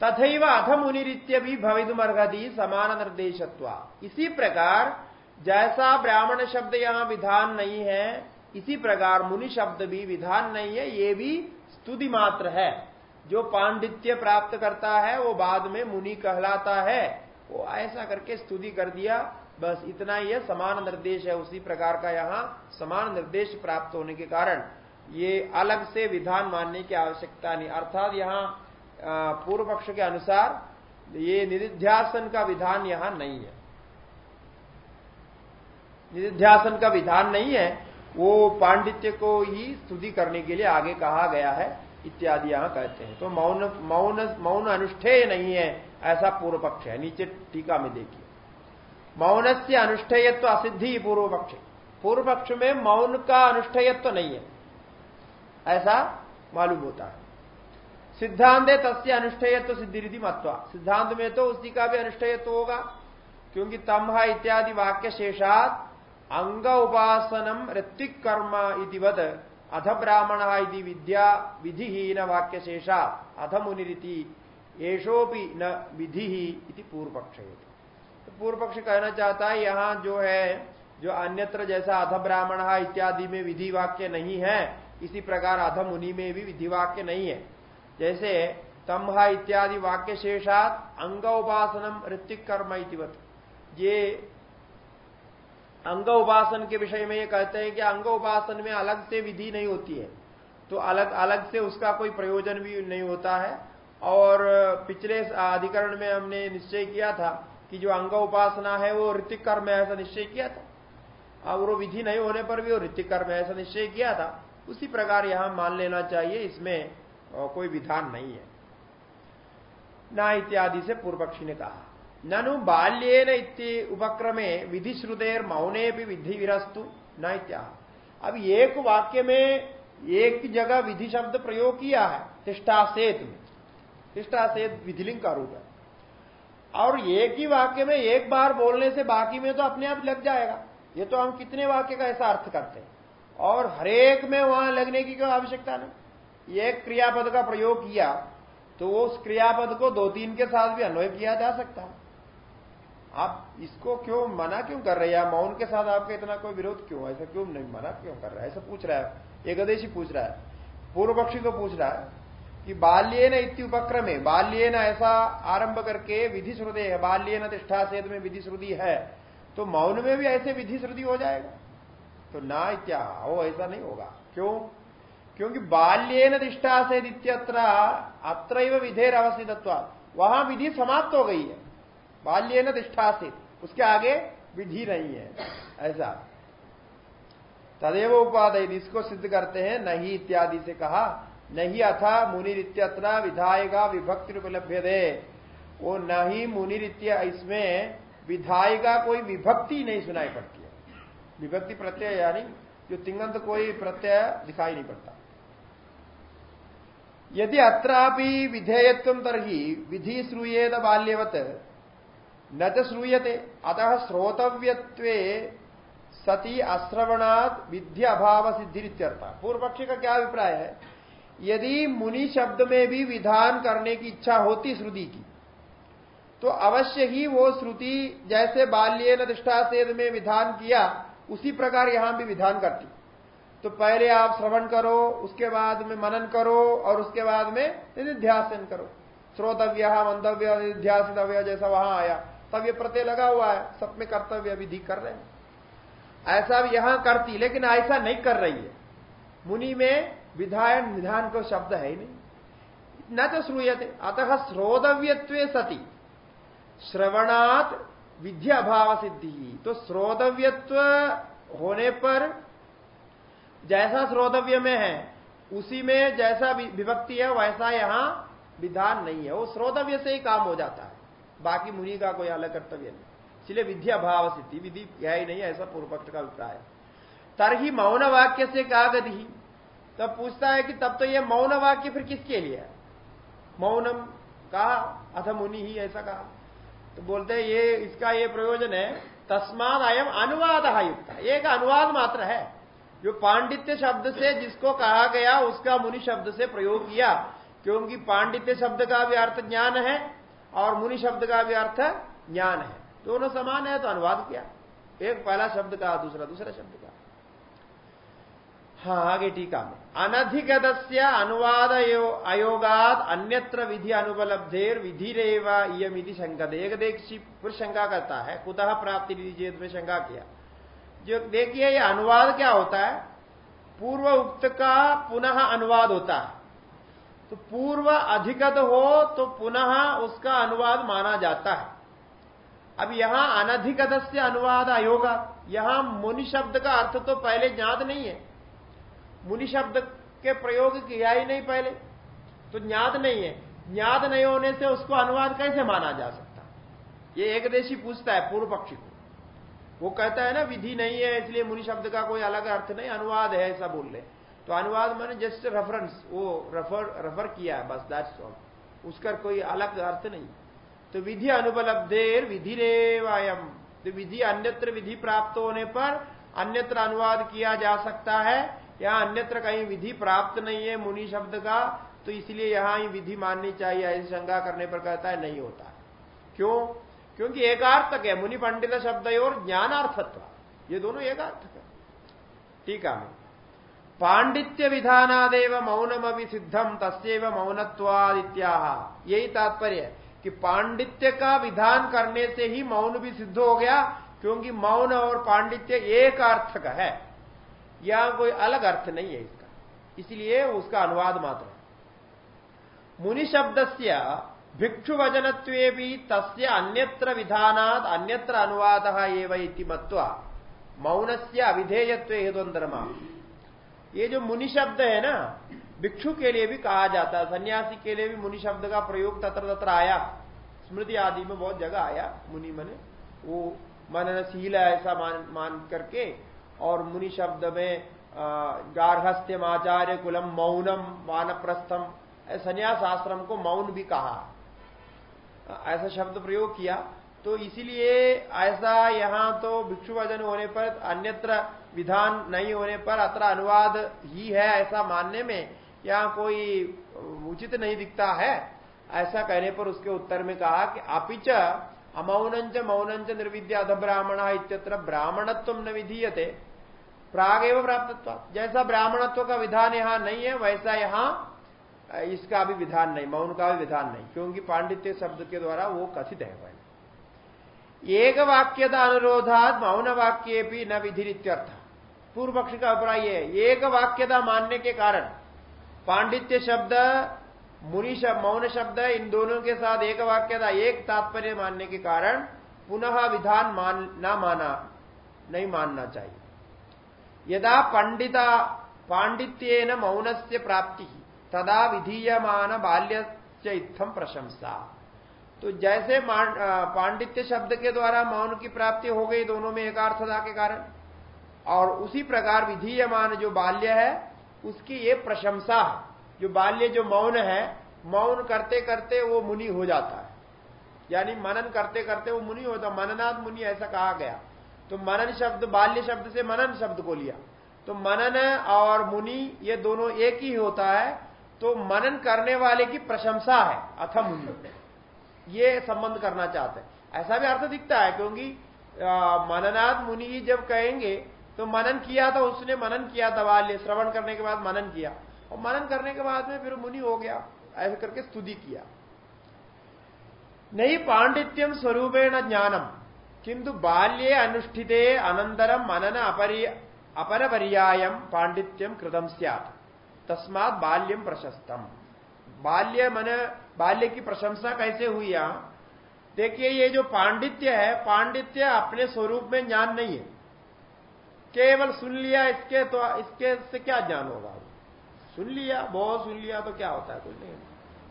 A: तथैव अथ मुनिरित्य भी भविदुमर्हति समान निर्देशत्वा। इसी प्रकार, जैसा ब्राह्मण शब्द यहाँ विधान नहीं है, इसी प्रकार मुनि शब्द भी विधान नहीं है, ये भी स्तुति मात्र है। जो पांडित्य प्राप्त करता है, वो बाद में मुनि कहलाता है। वो ऐसा करके स्तुति कर दिया। बस इतना ही है, समान निर्देश है उसी प्रकार का यहाँ समान निर्देश प्राप्त होने के कारण। ये अलग से विधान मानने की आवश्यकता नहीं। अर्थात यहाँ पूर्व पक्ष के अनुसार ये निधिध्यासन का विधान यहाँ नहीं है। निधिध्यासन का विधान नहीं है। वो पांडित्य को ही स्तुति करने के लिए आगे कहा गया है। इत्यादि यहाँ कहते हैं। तो मौन मौन मौन अनुष्ठेय नहीं है, ऐसा पूर्व पक्ष है। नीचे टीका में देखिए। मौन से अनुष्ठेयत्व असिद्धि पूर्व पक्ष। पूर्व पक्ष में मौन का अनुष्ठेयत्व नहीं है। ऐसा मालूम होता है। सिद्धांत है तस्य अनुष्ठेयत्व सिद्धि मत्वा। सिद्धांत में तो उसी का भी अनुष्ठेयत्व होगा, क्योंकि तमह इत्यादि वाक्य शेषात अंग उपासनम ऋत्विक कर्म इतिवत अध ब्राह्मण इति विद्या विधिहीन वाक्य शेषा अध मुनिरिति येषोपि न विधि इति पूर्व पक्ष तो पूर्व पक्ष कहना चाहता है, यहाँ जो है, जो अन्यत्र जैसा अध ब्राह्मण इत्यादि में विधि वाक्य नहीं है, इसी प्रकार अध मुनि में भी विधि वाक्य नहीं है। जैसे, तमह इत्यादि वाक्य शेषात अंग उपासनम ऋतिक कर्म इतिवत ये अंग उपासन के विषय में ये कहते हैं कि अंग उपासन में अलग से विधि नहीं होती है। तो अलग अलग से उसका कोई प्रयोजन भी नहीं होता है। और पिछले अधिकरण में हमने निश्चय किया था कि जो अंग उपासना है, वो ऋतिक कर्म है ऐसा निश्चय किया था। और वो विधि नहीं होने पर भी वो ऋतिक कर्म है ऐसा निश्चय किया था। उसी प्रकार यहाँ मान लेना चाहिए, इसमें कोई विधान नहीं है। न इत्यादि से पूर्व पक्षी ने कहा। ननु बाल्येन इति उपक्रमे विधि श्रुदेर मौने भी विधि विरस्तु न इत्या अब एक वाक्य में एक जगह विधि शब्द प्रयोग किया है तिष्टासेत में। तिष्टासेत विधिलिंग का रूप है। और एक ही वाक्य में एक बार बोलने से बाकी में तो अपने आप लग जाएगा। ये तो हम कितने वाक्य का ऐसा अर्थ करते हैं। और हरेक में वहाँ लगने की कोई आवश्यकता नहीं। एक क्रियापद का प्रयोग किया तो उस क्रियापद को दो तीन के साथ भी अन्वय किया जा सकता है। आप इसको क्यों मना क्यों कर रहे हैं? मौन के साथ आपका इतना कोई विरोध क्यों ऐसा क्यों नहीं मना क्यों कर रहा है? ऐसा पूछ रहा है। एकदेशी पूछ रहा है। पूर्व पक्षी को पूछ रहा है कि बाल्य न इत्युपक्रम है बाल्य न ऐसा आरंभ करके विधि श्रुति है बाल्य न तिष्ठा सेद में विधि श्रुति है तो मौन में भी ऐसे विधि श्रुति हो जाएगा? तो ना इत्या वो ऐसा नहीं होगा। क्यों? क्योंकि बाल्यन दिष्टा से इत्यत्र अत्र विधेर अवस्थित वहाँ विधि समाप्त हो गई है। बाल्यन दिष्टा से उसके आगे विधि नहीं है। ऐसा। तदेव उपादय इसको सिद्ध करते हैं, नहीं इत्यादि से कहा, नहीं अथा मुनिरित्यत्र विधायिका विभक्ति उपलब्ध दे वो नहीं मुनिरित्य इसमें विधायिका कोई विभक्ति नहीं सुनाई पड़ती है। विभक्ति प्रत्यय यानी जो तिंगंत कोई प्रत्यय दिखाई नहीं पड़ता। यदि अत्रापि विधेयत्व तरही विधि श्रूयेद बाल्यवत न तो श्रूयते। अतः श्रोतव्यत्वे सती अश्रवणात् विद्या अभाव सिद्धिरित्यर्थ पूर्व पक्षी का क्या अभिप्राय है? यदि मुनि शब्द में भी विधान करने की इच्छा होती श्रुति की तो अवश्य ही वो श्रुति जैसे बाल्य निष्ठासेद में विधान किया, उसी प्रकार यहाँ भी विधान करती। तो पहले आप श्रवण करो, उसके बाद में मनन करो, और उसके बाद में निध्यासन करो। श्रोतव्य, मंतव्य, निध्यासितव्य जैसा वहाँ आया। तब ये प्रत्यय लगा हुआ है, सब में कर्तव्य विधि कर रहे हैं। ऐसा यहाँ करती, लेकिन ऐसा नहीं कर रही है। मुनि में विधायन निधान को शब्द है ही नहीं। न तो श्रूयते, अतः श्रोतव्यत्व सती। श्रवणात् विद्या अभाव सिद्धि तो श्रोतव्यत्व होने पर जैसा श्रोतव्य में है, उसी में जैसा विभक्ति है, वैसा यहाँ विधान नहीं है। वो श्रोतव्य से ही काम हो जाता है। बाकी मुनि का कोई अलग कर्तव्य नहीं। इसलिए विद्या भाव सिद्धि, विधि है ही नहीं, ऐसा पूर्व पक्ष का अभिप्राय तरही मौन वाक्य से का गति तब पूछता है कि तब तो यह मौन वाक्य फिर किसके लिए है? मौनम कहा, अथ मुनि ही ऐसा कहा। तो बोलते हैं, ये इसका ये प्रयोजन है, तस्माद अयम अनुवाद युक्त। एक अनुवाद मात्र है। जो पांडित्य शब्द से जिसको कहा गया, उसका मुनि शब्द से प्रयोग किया, क्योंकि पांडित्य शब्द का भी अर्थ ज्ञान है और मुनि शब्द का भी अर्थ ज्ञान है। दोनों समान है तो अनुवाद किया। एक पहला शब्द का, दूसरा दूसरा शब्द का। हाँ आगे टीका में। अनधिगत अनुवाद अयोगात अन्यत्र विधि अनुपलब्धेर विधि रेवा यमिति शंका एक देखी पुरुष शंका करता है, कुतः प्राप्ति चेत में शंका किया। जो देखिए, ये अनुवाद क्या होता है? पूर्व उक्त का पुनः अनुवाद होता है। तो पूर्व अधिगत हो तो पुनः उसका अनुवाद माना जाता है। अब यहाँ अनधिगत से अनुवाद अयोगा यहाँ मुनि शब्द का अर्थ तो पहले ज्ञात नहीं है। मुनि शब्द के प्रयोग किया ही नहीं पहले। तो ज्ञात नहीं है। ज्ञात नहीं होने से उसको अनुवाद कैसे माना जा सकता? ये एक देशी पूछता है पूर्व पक्षी को। वो कहता है ना, विधि नहीं है, इसलिए मुनि शब्द का कोई अलग अर्थ नहीं, अनुवाद है, ऐसा बोल रहे तो अनुवाद मैंने जस्ट रेफरेंस वो रेफर रेफर किया है, बस दैट्स ऑल उसका कोई अलग अर्थ नहीं। तो विधि अनुपलब्धेर विधि रेवायम तो विधि अन्यत्र विधि प्राप्त होने पर अन्यत्र अनुवाद किया जा सकता है, या अन्यत्र कहीं विधि प्राप्त नहीं है मुनि शब्द का तो इसलिए यहाँ ही विधि माननी चाहिए, ऐसी शंका करने पर कहता है, नहीं होता। क्यों? क्योंकि एकार्थक है, मुनि पंडित शब्द और ज्ञानार्थत्व। ये दोनों एकार्थक है। ठीक है। पांडित्य विधानादेव मौनम सिद्धम तस्व मौनत्वादित्या यही तात्पर्य कि पांडित्य का विधान करने से ही मौन भी सिद्ध हो गया, क्योंकि मौन और पांडित्य एक अर्थक है। या कोई अलग अर्थ नहीं है इसका। इसलिए उसका अनुवाद मात्र मुनि शब्द से भिक्षु वचन तस्य अन्यत्र विधानात, अन्यत्र अनुवाद एवं मत्वा मौन से अविधेयत्व हेतुअंतरमा ये जो मुनि शब्द है ना, भिक्षु के लिए भी कहा जाता है, सन्यासी के लिए भी मुनि शब्द का प्रयोग तत्र तत्र आया। स्मृति आदि में बहुत जगह आया, मुनि मने। वो मननशील ऐसा मान मान करके, और मुनि शब्द में गार्हस्थ्यम आचार्य कुलम मौनम वानप्रस्थम संन्यास आश्रम को मौन भी कहा। ऐसा शब्द प्रयोग किया। तो इसीलिए ऐसा यहाँ तो भिक्षु वज़न होने पर अन्यत्र विधान नहीं होने पर अत्र अनुवाद ही है ऐसा मानने में यहाँ कोई उचित नहीं दिखता है। ऐसा कहने पर उसके उत्तर में कहा कि अपिच अमौनंच मौनंच निर्विद्या अध ब्राह्मण इत्यत्र ब्राह्मणत्व न विधीयते। प्राग एवं प्राप्तत्व जैसा ब्राह्मणत्व का विधान यहाँ नहीं है, वैसा यहाँ इसका भी विधान नहीं, मौन का भी विधान नहीं, क्योंकि पांडित्य शब्द के द्वारा वो कथित है पहले एक वाक्यता अनुरोधात मौन वाक्य भी न विधिरित्यर्थ पूर्व पक्ष का अभिप्राय है एक वाक्यता मानने के कारण पांडित्य शब्द, मुनि शब्द, मौन शब्द, इन दोनों के साथ एक वाक्यता एक तात्पर्य मानने के कारण पुनः विधान मान, ना माना, नहीं मानना चाहिए। यदा पंडिता, पांडित्यन मौन से प्राप्ति, तदा विधीयमान बाल्य इत्थम प्रशंसा। तो जैसे पांडित्य शब्द के द्वारा मौन की प्राप्ति हो गई दोनों में एकार्थता के कारण। और उसी प्रकार विधीयमान जो बाल्य है, उसकी ये प्रशंसा, जो बाल्य जो मौन है, मौन करते करते वो मुनि हो जाता है। यानी मनन करते करते वो मुनि होता मननाथ मुनि ऐसा कहा गया। तो मनन शब्द, बाल्य शब्द से मनन शब्द को लिया। तो मनन और मुनि ये दोनों एक ही होता है तो मनन करने वाले की प्रशंसा है अथ मुनि। ये संबंध करना चाहते हैं। ऐसा भी अर्थ दिखता है, क्योंकि मननाथ मुनि जब कहेंगे तो मनन किया था उसने, मनन किया था बाल्य, श्रवण करने के बाद मनन किया। और मनन करने के बाद में फिर मुनि हो गया, ऐसे करके स्तुति किया। नहीं पांडित्यम स्वरूपेण ज्ञानम, किंतु बाल्ये अनुष्ठिते अनंतरम मनन अपर पर्यायम पांडित्यम कृतम सियात। तस्मात बाल्यम प्रशस्तम। बाल्य मन बाल्य की प्रशंसा कैसे हुई यहाँ? देखिए, ये जो पांडित्य है, पांडित्य अपने स्वरूप में ज्ञान नहीं है। केवल सुन लिया, इसके तो इसके से क्या ज्ञान होगा? सुन लिया, बहुत सुन लिया तो क्या होता है? कुछ नहीं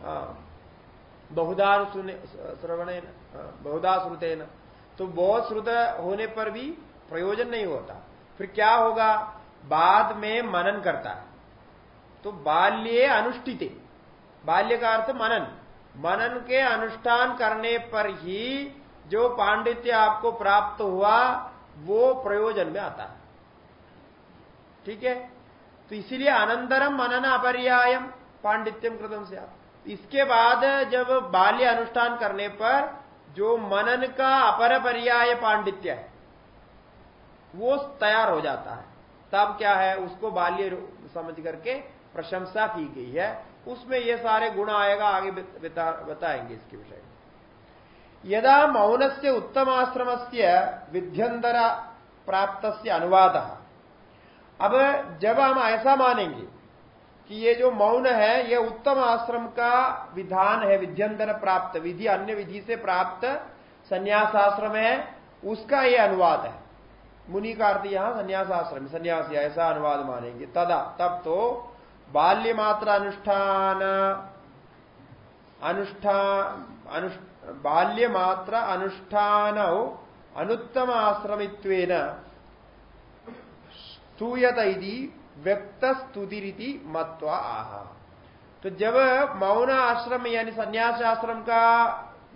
A: हाँ। बहुधा श्रवण बहुधा श्रुते न। तो बहुत श्रुत होने पर भी प्रयोजन नहीं होता। फिर क्या होगा? बाद में मनन करता है। तो बाल्य अनुष्ठित। बाल्य का अर्थ मनन। मनन के अनुष्ठान करने पर ही जो पांडित्य आपको प्राप्त हुआ, वो प्रयोजन में आता है। ठीक है? तो इसीलिए अनंतरम मनन अपर्यायम पांडित्यम कृतम से आप इसके बाद जब बाल्य अनुष्ठान करने पर जो मनन का अपर पर्याय पांडित्य है, वो तैयार हो जाता है। तब क्या है? उसको बाल्य समझ करके प्रशंसा की गई है। उसमें ये सारे गुण आएगा, आगे बताएँगे इसके विषय में। यदा मौन से उत्तम आश्रम से विध्यंतर प्राप्त से अनुवाद। अब जब हम ऐसा मानेंगे कि ये जो मौन है, ये उत्तम आश्रम का विधान है, विध्यंतर प्राप्त विधि, अन्य विधि से प्राप्त संन्यास आश्रम है, उसका ये अनुवाद है। मुनि का अर्थ यहाँ संन्यास आश्रम संन्यास, ऐसा अनुवाद मानेंगे। तदा, तब तो बाल्य मात्र अनुष्ठान अनुष्ठान बाल्य मात्र अनुष्ठान अनुत्तम आश्रमित्वेन स्तूयत व्यक्त स्तुति रीति मत्वा आह। तो जब मौन आश्रम यानी संन्यास आश्रम का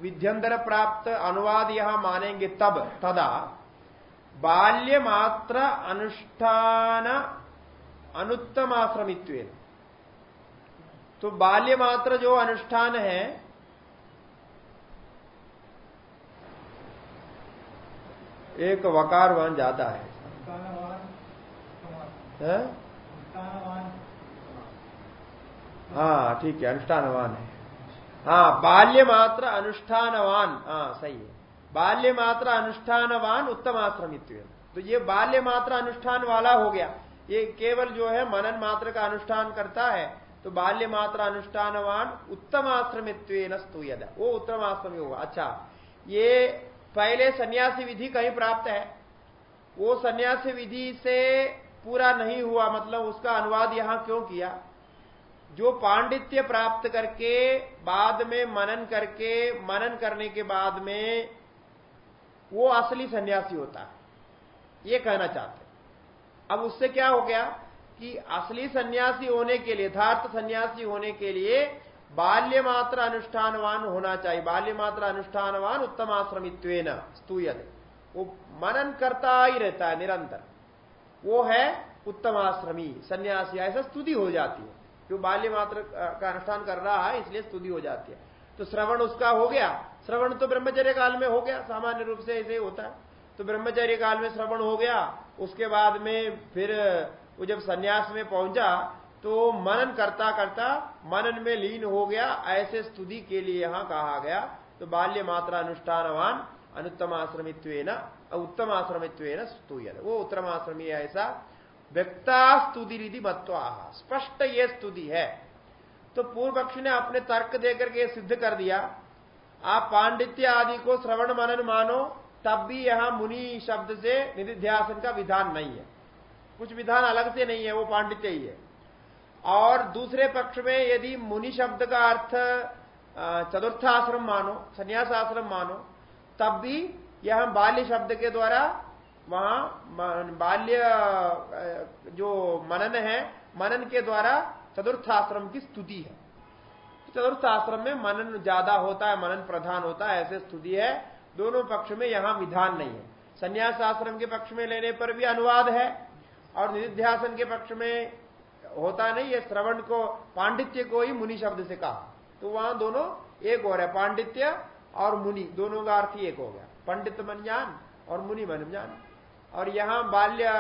A: विध्यंतर प्राप्त अनुवाद यहाँ मानेंगे तब, तदा बाल्य मात्र अनुष्ठान अनुत्तम आश्रमित्व तो बाल्य मात्र जो अनुष्ठान है एक वकार वन जाता है, है? हाँ ठीक है अनुष्ठानवान है। हाँ बाल्य मात्र अनुष्ठानवान। हाँ सही है। बाल्य मात्र अनुष्ठानवान उत्तम आश्रमित्व तो ये बाल्य मात्र अनुष्ठान वाला हो गया। ये केवल जो है मनन मात्र का अनुष्ठान करता है। तो बाल्य मात्र अनुष्ठानवान उत्तम आश्रमित्व स्तूयद वो उत्तम आश्रमी होगा। अच्छा ये पहले सन्यासी विधि कहीं प्राप्त है। वो सन्यासी विधि से पूरा नहीं हुआ मतलब उसका अनुवाद यहाँ क्यों किया? जो पांडित्य प्राप्त करके, बाद में मनन करके, मनन करने के बाद में वो असली सन्यासी होता। है ये कहना चाहते अब उससे क्या हो गया? कि असली सन्यासी होने के लिए, यथार्थ सन्यासी होने के लिए बाल्य मात्र अनुष्ठानवान होना चाहिए। बाल्य मात्र अनुष्ठानवान उत्तम आश्रमित्व स्तूयत। वो मनन करता ही रहता है, निरंतर। वो है उत्तम आश्रमी, सन्यासी। ऐसा स्तुति हो जाती है। जो बाल्य मात्र का अनुष्ठान कर रहा है, इसलिए स्तुति हो जाती है। तो श्रवण उसका हो गया। श्रवण तो ब्रह्मचर्य काल में हो गया, सामान्य रूप से ऐसे होता है। तो ब्रह्मचर्य काल में श्रवण हो गया, उसके बाद में फिर वो जब संन्यास में पहुँचा तो मनन करता करता मनन में लीन हो गया, ऐसे स्तुति के लिए यहाँ कहा गया तो बाल्य मात्रा अनुष्ठानवान अनुत्तम आश्रमित्व उत्तम आश्रमित्व स्तूयत वो उत्तम आश्रमी ऐसा, व्यक्ता स्तुति रिधि मत्वा, स्पष्ट ये स्तुति है। तो पूर्व पक्ष ने अपने तर्क देकर के सिद्ध कर दिया, आप पांडित्य आदि को श्रवण मनन मानो, तब भी यहाँ मुनि शब्द से निधिध्यासन का विधान नहीं है। कुछ विधान अलग से नहीं है, वो पांडित्य ही है। और दूसरे पक्ष में यदि मुनि शब्द का अर्थ चतुर्थ आश्रम मानो संन्यास आश्रम मानो, तब भी यह बाल्य शब्द के द्वारा वहाँ बाल्य जो मनन है, मनन के द्वारा चतुर्थाश्रम की स्तुति है। चतुर्थ आश्रम में मनन ज़्यादा होता है, मनन प्रधान होता है, ऐसे स्तुति है। दोनों पक्ष में यहाँ विधान नहीं है। संन्यास आश्रम के पक्ष में लेने पर भी अनुवाद है। और निध्यासन के पक्ष में होता नहीं है श्रवण को पांडित्य को ही मुनि शब्द से कहा। तो वहाँ दोनों एक हो रहा है, पांडित्य और मुनि। दोनों का अर्थ एक हो गया। पंडित मन ज्ञान और मुनि मन ज्ञान। और यहाँ बाल्य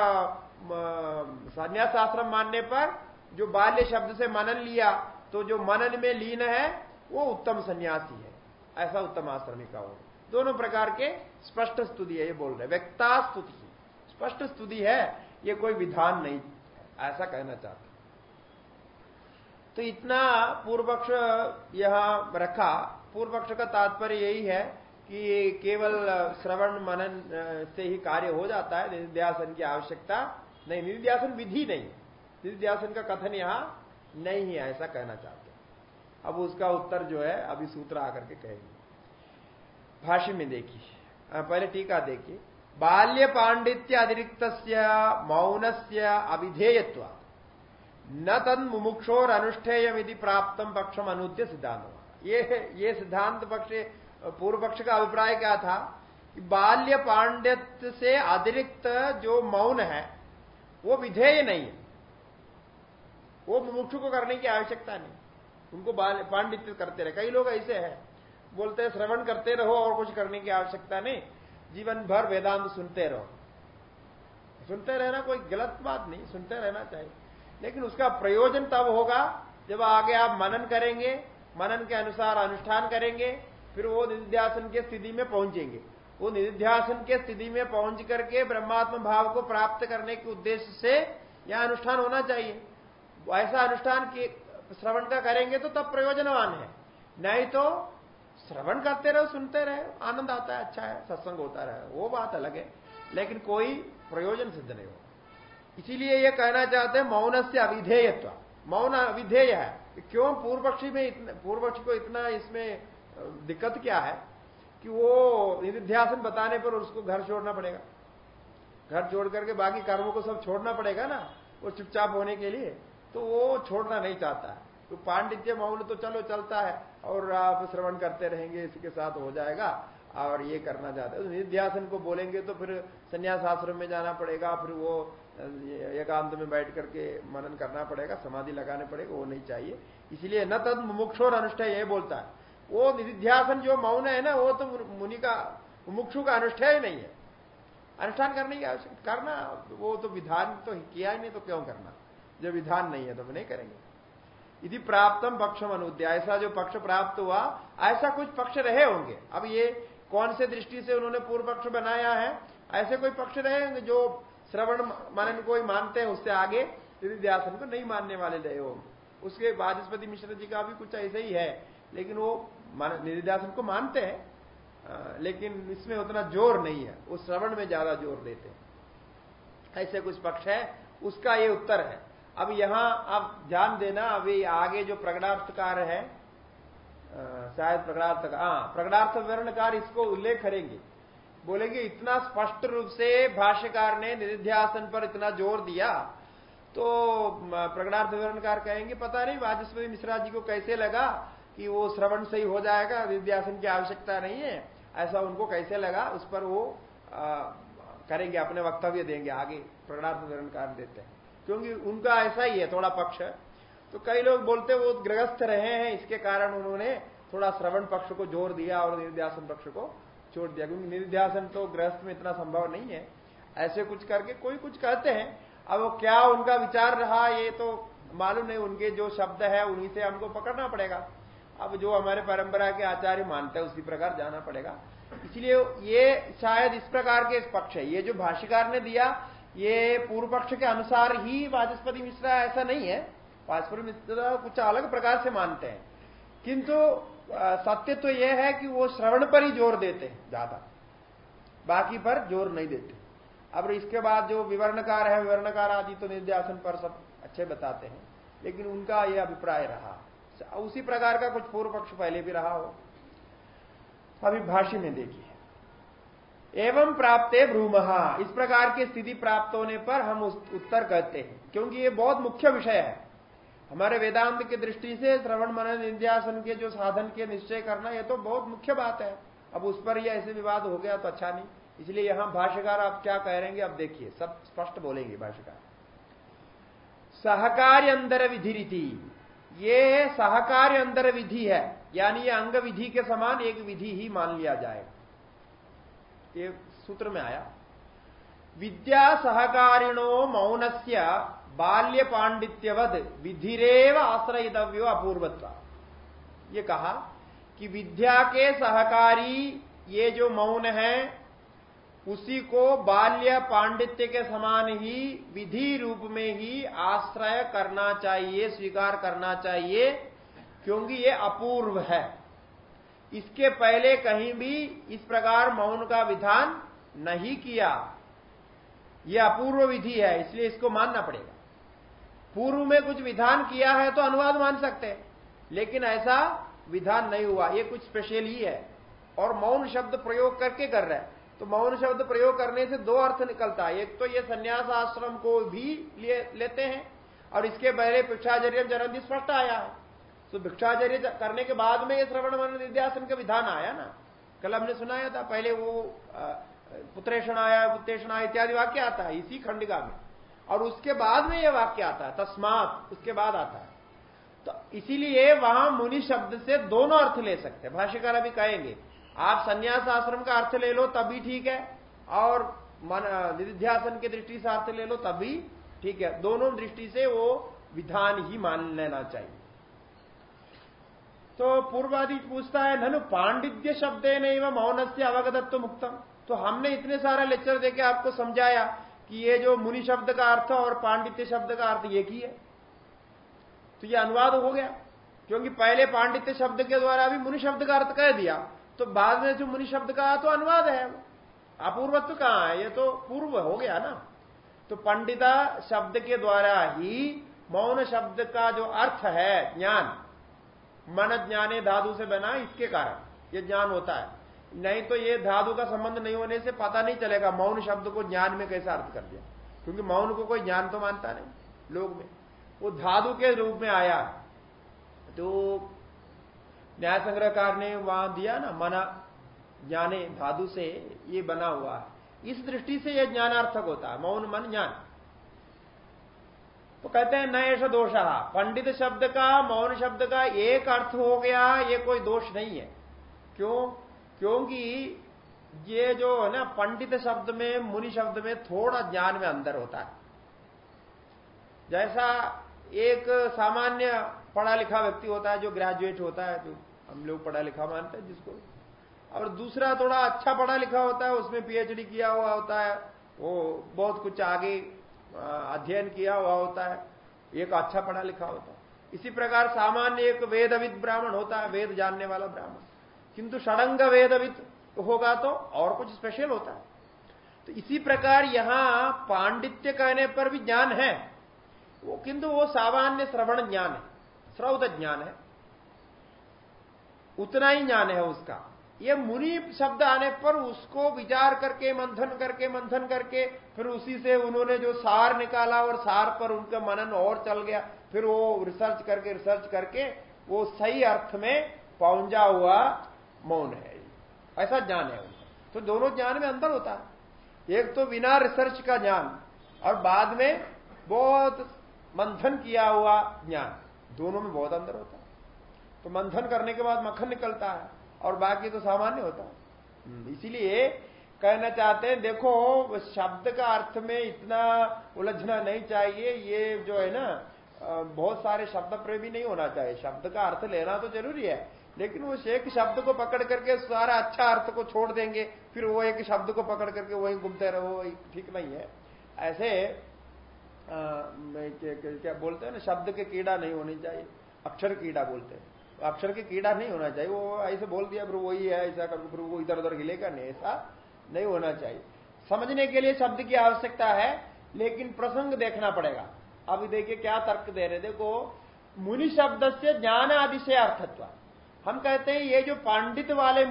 A: संन्यास आश्रम मानने पर जो बाल्य शब्द से मनन लिया तो जो मनन में लीन है, वो उत्तम सन्यासी है। ऐसा उत्तम आश्रमी का हो। दोनों प्रकार के स्पष्ट स्तुति है, ये बोल रहे व्यक्ता स्तुति। स्पष्ट स्तुति है ये कोई विधान नहीं ऐसा कहना चाहते। तो इतना पूर्व पक्ष यहाँ रखा। पूर्व पक्ष का तात्पर्य यही है कि केवल श्रवण मनन से ही कार्य हो जाता है निध्यासन की आवश्यकता नहीं। निध्यासन विधि नहीं। निध्यासन का कथन यहाँ नहीं है, ऐसा कहना चाहते अब उसका उत्तर जो है, अभी सूत्र आकर के कहेंगे। भाष्य में देखिए। पहले टीका देखिए। बाल्य पांडित्य अतिरिक्त मौन से अविधेयत्व न तन मुमुक्षोर अनुष्ठेय प्राप्त पक्षम अनुद्य सिद्धांत ये ये सिद्धांत पक्ष पूर्व पक्ष का अभिप्राय क्या था? कि बाल्य पांडित्य से अतिरिक्त जो मौन है, वो विधेय नहीं है। वो मुमुक्षु को करने की आवश्यकता नहीं। उनको पांडित्य करते रहे। कई लोग ऐसे हैं, बोलते हैं, श्रवण करते रहो और कुछ करने की आवश्यकता नहीं। जीवन भर वेदांत सुनते रहो। सुनते रहना कोई गलत बात नहीं, सुनते रहना चाहिए। लेकिन उसका प्रयोजन तब होगा जब आगे आप मनन करेंगे, मनन के अनुसार अनुष्ठान करेंगे, फिर वो निध्यासन के स्थिति में पहुँचेंगे। वो निध्यासन के स्थिति में पहुँच करके ब्रह्मात्म भाव को प्राप्त करने के उद्देश्य से यह अनुष्ठान होना चाहिए। ऐसा अनुष्ठान श्रवण का करेंगे तो तब प्रयोजनवान है। नहीं तो श्रवण करते रहो, सुनते रहे, आनंद आता है अच्छा है, सत्संग होता रहे, वो बात अलग है, लेकिन कोई प्रयोजन सिद्ध नहीं हो इसीलिए ये कहना चाहते हैं मौन से अविधेयत्व। मौन अविधेय है। क्यों? पूर्व पक्षी में पूर्व पक्षी को इतना इसमें दिक्कत क्या है? कि वो निध्यासन बताने पर उसको घर छोड़ना पड़ेगा। घर छोड़ करके बाकी कर्मों को सब छोड़ना पड़ेगा ना, वो चुपचाप होने के लिए। तो वो छोड़ना नहीं चाहता तो पांडित्य मौन तो चलो, चलता है। और आप श्रवण करते रहेंगे, इसके साथ हो जाएगा और ये करना चाहते हैं। तो निध्यासन को बोलेंगे तो फिर संन्यास आश्रम में जाना पड़ेगा, फिर वो एकांत में बैठ करके मनन करना पड़ेगा, समाधि लगाने पड़ेगा, वो नहीं चाहिए। इसलिए न तद मुमुक्ष और अनुष्ठय ये बोलता है। वो निध्यासन जो मौन है ना, वो तो मुनि का, मुमुक्षु का अनुष्ठय नहीं है। अनुष्ठान करने की आवश्यकता, करना, वो तो विधान तो किया ही नहीं तो क्यों करना? जब विधान नहीं है तो नहीं करेंगे। यदि प्राप्तम पक्षम अनुद्या। ऐसा जो पक्ष प्राप्त हुआ, ऐसा कुछ पक्ष रहे होंगे। अब ये कौन से दृष्टि से उन्होंने पूर्व पक्ष बनाया है? ऐसे कोई पक्ष रहे होंगे जो श्रवण मनन को ही मानते हैं, उससे आगे निधिध्यासन को नहीं मानने वाले रहे होंगे। उसके वाचस्पति मिश्र जी का भी कुछ ऐसे ही है। लेकिन वो निधिध्यासन को मानते हैं लेकिन इसमें उतना ज़ोर नहीं है। वो श्रवण में ज़्यादा ज़ोर देते हैं। ऐसे कुछ पक्ष है, उसका ये उत्तर है। अब यहाँ आप ध्यान देना अभी आगे जो प्रगणार्थकार है शायद प्रगणार्थ हाँ प्रगणार्थ विवरणकार इसको उल्लेख करेंगे। बोलेंगे इतना स्पष्ट रूप से भाष्यकार ने निधिध्यासन पर इतना ज़ोर दिया तो प्रगणार्थ विवरणकार कहेंगे पता नहीं वाचस्पति मिश्रा जी को कैसे लगा कि वो श्रवण से ही हो जाएगा निधिध्यासन की आवश्यकता नहीं है ऐसा उनको कैसे लगा उस पर वो आ, करेंगे अपने वक्तव्य देंगे आगे प्रगणार्थ विवरणकार देते हैं। क्योंकि उनका ऐसा ही है, थोड़ा पक्ष तो कई लोग बोलते वो ग्रहस्थ रहे हैं, इसके कारण उन्होंने थोड़ा श्रवण पक्ष को ज़ोर दिया और निर्ध्यासन पक्ष को छोड़ दिया। क्योंकि निर्ध्यासन तो गृहस्थ में इतना संभव नहीं है। ऐसे कुछ करके कोई कुछ कहते हैं। अब वो क्या उनका विचार रहा, ये तो मालूम नहीं। उनके जो शब्द है, उन्हीं से हमको पकड़ना पड़ेगा। अब जो हमारे परंपरा के आचार्य मानते हैं, उसी प्रकार जाना पड़ेगा। इसलिए ये शायद इस प्रकार के पक्ष है। ये जो भाष्यकार ने दिया ये पूर्व पक्ष के अनुसार ही वाचस्पति मिश्रा ऐसा नहीं है। वाचस्पति मिश्रा कुछ अलग प्रकार से मानते हैं। किंतु सत्य तो यह है कि वो श्रवण पर ही ज़ोर देते हैं ज़्यादा। बाकी पर ज़ोर नहीं देते। अब इसके बाद जो विवरणकार है, विवरणकार आदि तो निर्देशन पर सब अच्छे बताते हैं। लेकिन उनका यह अभिप्राय रहा। उसी प्रकार का कुछ पूर्व पक्ष पहले भी रहा हो। अभी भाष्य में देखिए। एवं प्राप्त भ्रूमहा इस प्रकार की स्थिति प्राप्त होने पर हम उत्तर कहते हैं, क्योंकि ये बहुत मुख्य विषय है। हमारे वेदांत की दृष्टि से श्रवण, मनन, निध्यासन के जो साधन के निश्चय करना यह तो बहुत मुख्य बात है। अब उस पर यह ऐसे विवाद हो गया तो अच्छा नहीं। इसलिए यहाँ भाष्यकार आप क्या कह रहे हैं अब देखिए, सब स्पष्ट बोलेंगे भाष्यकार। सहकार्य अंदर विधि रीति ये सहकार्य अंदर विधि है, यानी ये अंग विधि के समान एक विधि ही मान लिया जाएगा ये सूत्र में आया। विद्या सहकारिणो मौन से बाल्य पांडित्यवद विधिरेव आश्रयितव्यो अपूर्वत्व। ये कहा कि विद्या के सहकारी ये जो मौन है, उसी को बाल्य पांडित्य के समान ही विधि रूप में ही आश्रय करना चाहिए, स्वीकार करना चाहिए, क्योंकि ये अपूर्व है। इसके पहले कहीं भी इस प्रकार मौन का विधान नहीं किया। यह अपूर्व विधि है, इसलिए इसको मानना पड़ेगा। पूर्व में कुछ विधान किया है तो अनुवाद मान सकते हैं, लेकिन ऐसा विधान नहीं हुआ। ये कुछ स्पेशल ही है। और मौन शब्द प्रयोग करके कर रहे हैं। तो मौन शब्द प्रयोग करने से दो अर्थ निकलता है। एक तो ये संन्यास आश्रम को भी लेते हैं, और इसके पहले भिक्षाचर्य जन्म स्पष्ट आया है। तो भिक्षाचर्य करने के बाद में ये श्रवण मन निध्यासन का विधान आया ना। कल हमने सुनाया था, पहले वो पुत्रेषण आया पुत्रेषण आया, इत्यादि वाक्य आता है, इसी खंडिका में। और उसके बाद में यह वाक्य आता है, तस्मात, उसके बाद आता है। तो इसीलिए वहाँ मुनि शब्द से दोनों अर्थ ले सकते हैं। भाष्यकार अभी कहेंगे, आप संन्यास आश्रम का अर्थ ले लो, तभी ठीक है, और निध्यासन की दृष्टि से अर्थ ले लो, तभी ठीक है। दोनों दृष्टि से वो विधान ही मान लेना चाहिए। तो पूर्वादि पूछता है, ननु पांडित्य शब्द नहीं वह मौन से अवगतत्व मुक्तम। तो हमने इतने सारा लेक्चर देके आपको समझाया कि ये जो मुनि शब्द का अर्थ और पांडित्य शब्द का अर्थ एक ही है। तो ये अनुवाद हो गया, क्योंकि पहले पांडित्य शब्द के द्वारा भी मुनि शब्द का अर्थ कह दिया तो बाद में जो मुनि शब्द का तो अनुवाद है। अपूर्वत्व कहाँ है? ये तो पूर्व हो गया ना। तो पंडिता शब्द के द्वारा ही मौन शब्द का जो अर्थ है, ज्ञान मन ज्ञाने धातु से बना इसके कारण ये ज्ञान होता है। नहीं तो ये धाधु का संबंध नहीं होने से पता नहीं चलेगा मौन शब्द को ज्ञान में कैसा अर्थ कर दिया। क्योंकि मौन को कोई ज्ञान तो मानता नहीं, लोग में। वो धाधु के रूप में आया। तो न्याय संग्रहकार ने वहाँ दिया ना, मना, ज्ञाने धाधु से ये बना हुआ है। इस दृष्टि से यह ज्ञानार्थक होता है, मौन मन ज्ञान। तो कहते हैं, न ऐसा दोष। पंडित शब्द का, मौन शब्द का एक अर्थ हो गया, ये कोई दोष नहीं है। क्यों? क्योंकि ये जो है ना, पंडित शब्द में, मुनि शब्द में थोड़ा ज्ञान में अंदर होता है। जैसा एक सामान्य पढ़ा लिखा व्यक्ति होता है, जो ग्रेजुएट होता है, जो हम लोग पढ़ा लिखा मानते हैं, जिसको। और दूसरा थोड़ा अच्छा पढ़ा लिखा होता है, उसमें पीएचडी किया हुआ होता है, वो बहुत कुछ आगे अध्ययन किया हुआ होता है, एक अच्छा पढ़ा लिखा होता है। इसी प्रकार सामान्य एक वेदविद ब्राह्मण होता है, वेद जानने वाला ब्राह्मण। किंतु षडंग वेदविद होगा तो और कुछ स्पेशल होता है। तो इसी प्रकार यहाँ पांडित्य कहने पर भी ज्ञान है। वो किंतु वो सामान्य श्रवण ज्ञान है, श्रौत ज्ञान है। उतना ही ज्ञान है उसका। ये मुनि शब्द आने पर उसको विचार करके, मंथन करके मंथन करके, फिर उसी से उन्होंने जो सार निकाला और सार पर उनका मनन और चल गया। फिर वो रिसर्च करके रिसर्च करके, वो सही अर्थ में पहुँचा हुआ मौन है। ऐसा ज्ञान है उनका। तो दोनों ज्ञान में अंतर होता है। एक तो बिना रिसर्च का ज्ञान, और बाद में बहुत मंथन किया हुआ ज्ञान। दोनों में बहुत अंतर होता है। तो मंथन करने के बाद मक्खन निकलता है। और बाकी तो सामान्य होता है। हम्म, इसीलिए कहना चाहते हैं देखो शब्द का अर्थ में इतना उलझना नहीं चाहिए ये जो है ना बहुत सारे शब्द प्रेमी नहीं होना चाहिए। शब्द का अर्थ लेना तो ज़रूरी है लेकिन वो एक शब्द को पकड़ करके सारा अच्छा अर्थ को छोड़ देंगे फिर वो एक शब्द को पकड़ करके वही घूमते रहो ठीक नहीं है। ऐसे आ, क्या, क्या बोलते हैं ना शब्द के कीड़ा नहीं होनी चाहिए अक्षर कीड़ा बोलते हैं। अक्षर के कीड़ा नहीं होना चाहिए। वो ऐसे बोल दिया, फिर वही है, ऐसा कर, फिर वो इधर उधर हिलेगा नहीं ऐसा नहीं होना चाहिए। समझने के लिए शब्द की आवश्यकता है, लेकिन प्रसंग देखना पड़ेगा। अब देखिए क्या तर्क दे रहे देखो, मुनि शब्द से ज्ञान आदि से अर्थत्व। हम कहते हैं, ये जो पांडित वाले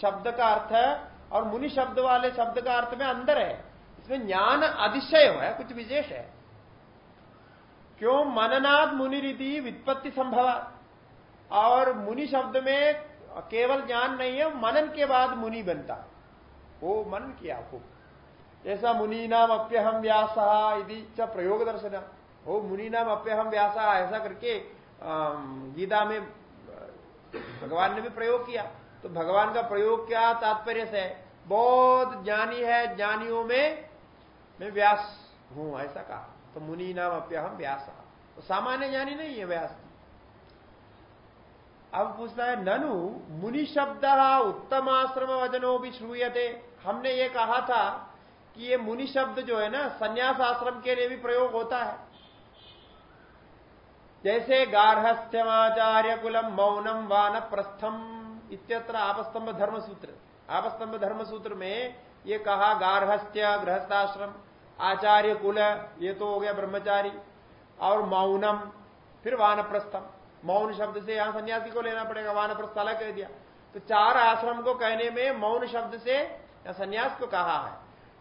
A: शब्द का अर्थ है, और मुनि शब्द वाले शब्द का अर्थ में अंदर है। इसमें ज्ञान अतिशय है, कुछ विशेष है। क्यों मननाद मुनि रीति वित्पत्ति संभव और मुनि शब्द में केवल ज्ञान नहीं है, मनन के बाद मुनि बनता। वो मन किया खूब ऐसा मुनि नाम अप्यहम व्यास यदि प्रयोग दर्शन हो मुनि नाम अप्यहम व्यास, ऐसा करके गीता में, भगवान ने भी प्रयोग किया। तो भगवान का प्रयोग क्या तात्पर्य से बहुत ज्ञानी है, ज्ञानियों में, मैं व्यास हूँ, ऐसा कहा। तो मुनि नाम अप्यहम व्यास। तो सामान्य ज्ञानी नहीं है व्यास। अब पूछता है, ननु, मुनि शब्द उत्तम आश्रम वजनो भी श्रूयते। हमने ये कहा था कि ये मुनि शब्द जो है ना संन्यास आश्रम के लिए भी प्रयोग होता है। जैसे गार्हस्थ्यमाचार्य कुलम मौनम वान प्रस्थम इत्यत्र आपस्तंभ धर्म सूत्र आपस्तंभ धर्म सूत्र में ये कहा, गार्हस्थ्य, गृहस्थाश्रम आचार्य कुल ये तो हो गया ब्रह्मचारी, और मौनम फिर वानप्रस्थम। मौन शब्द से यहाँ सन्यासी को लेना पड़ेगा वानप्रस्थ अलग कह दिया। तो चार आश्रम को कहने में मौन शब्द से या संन्यास को कहा है।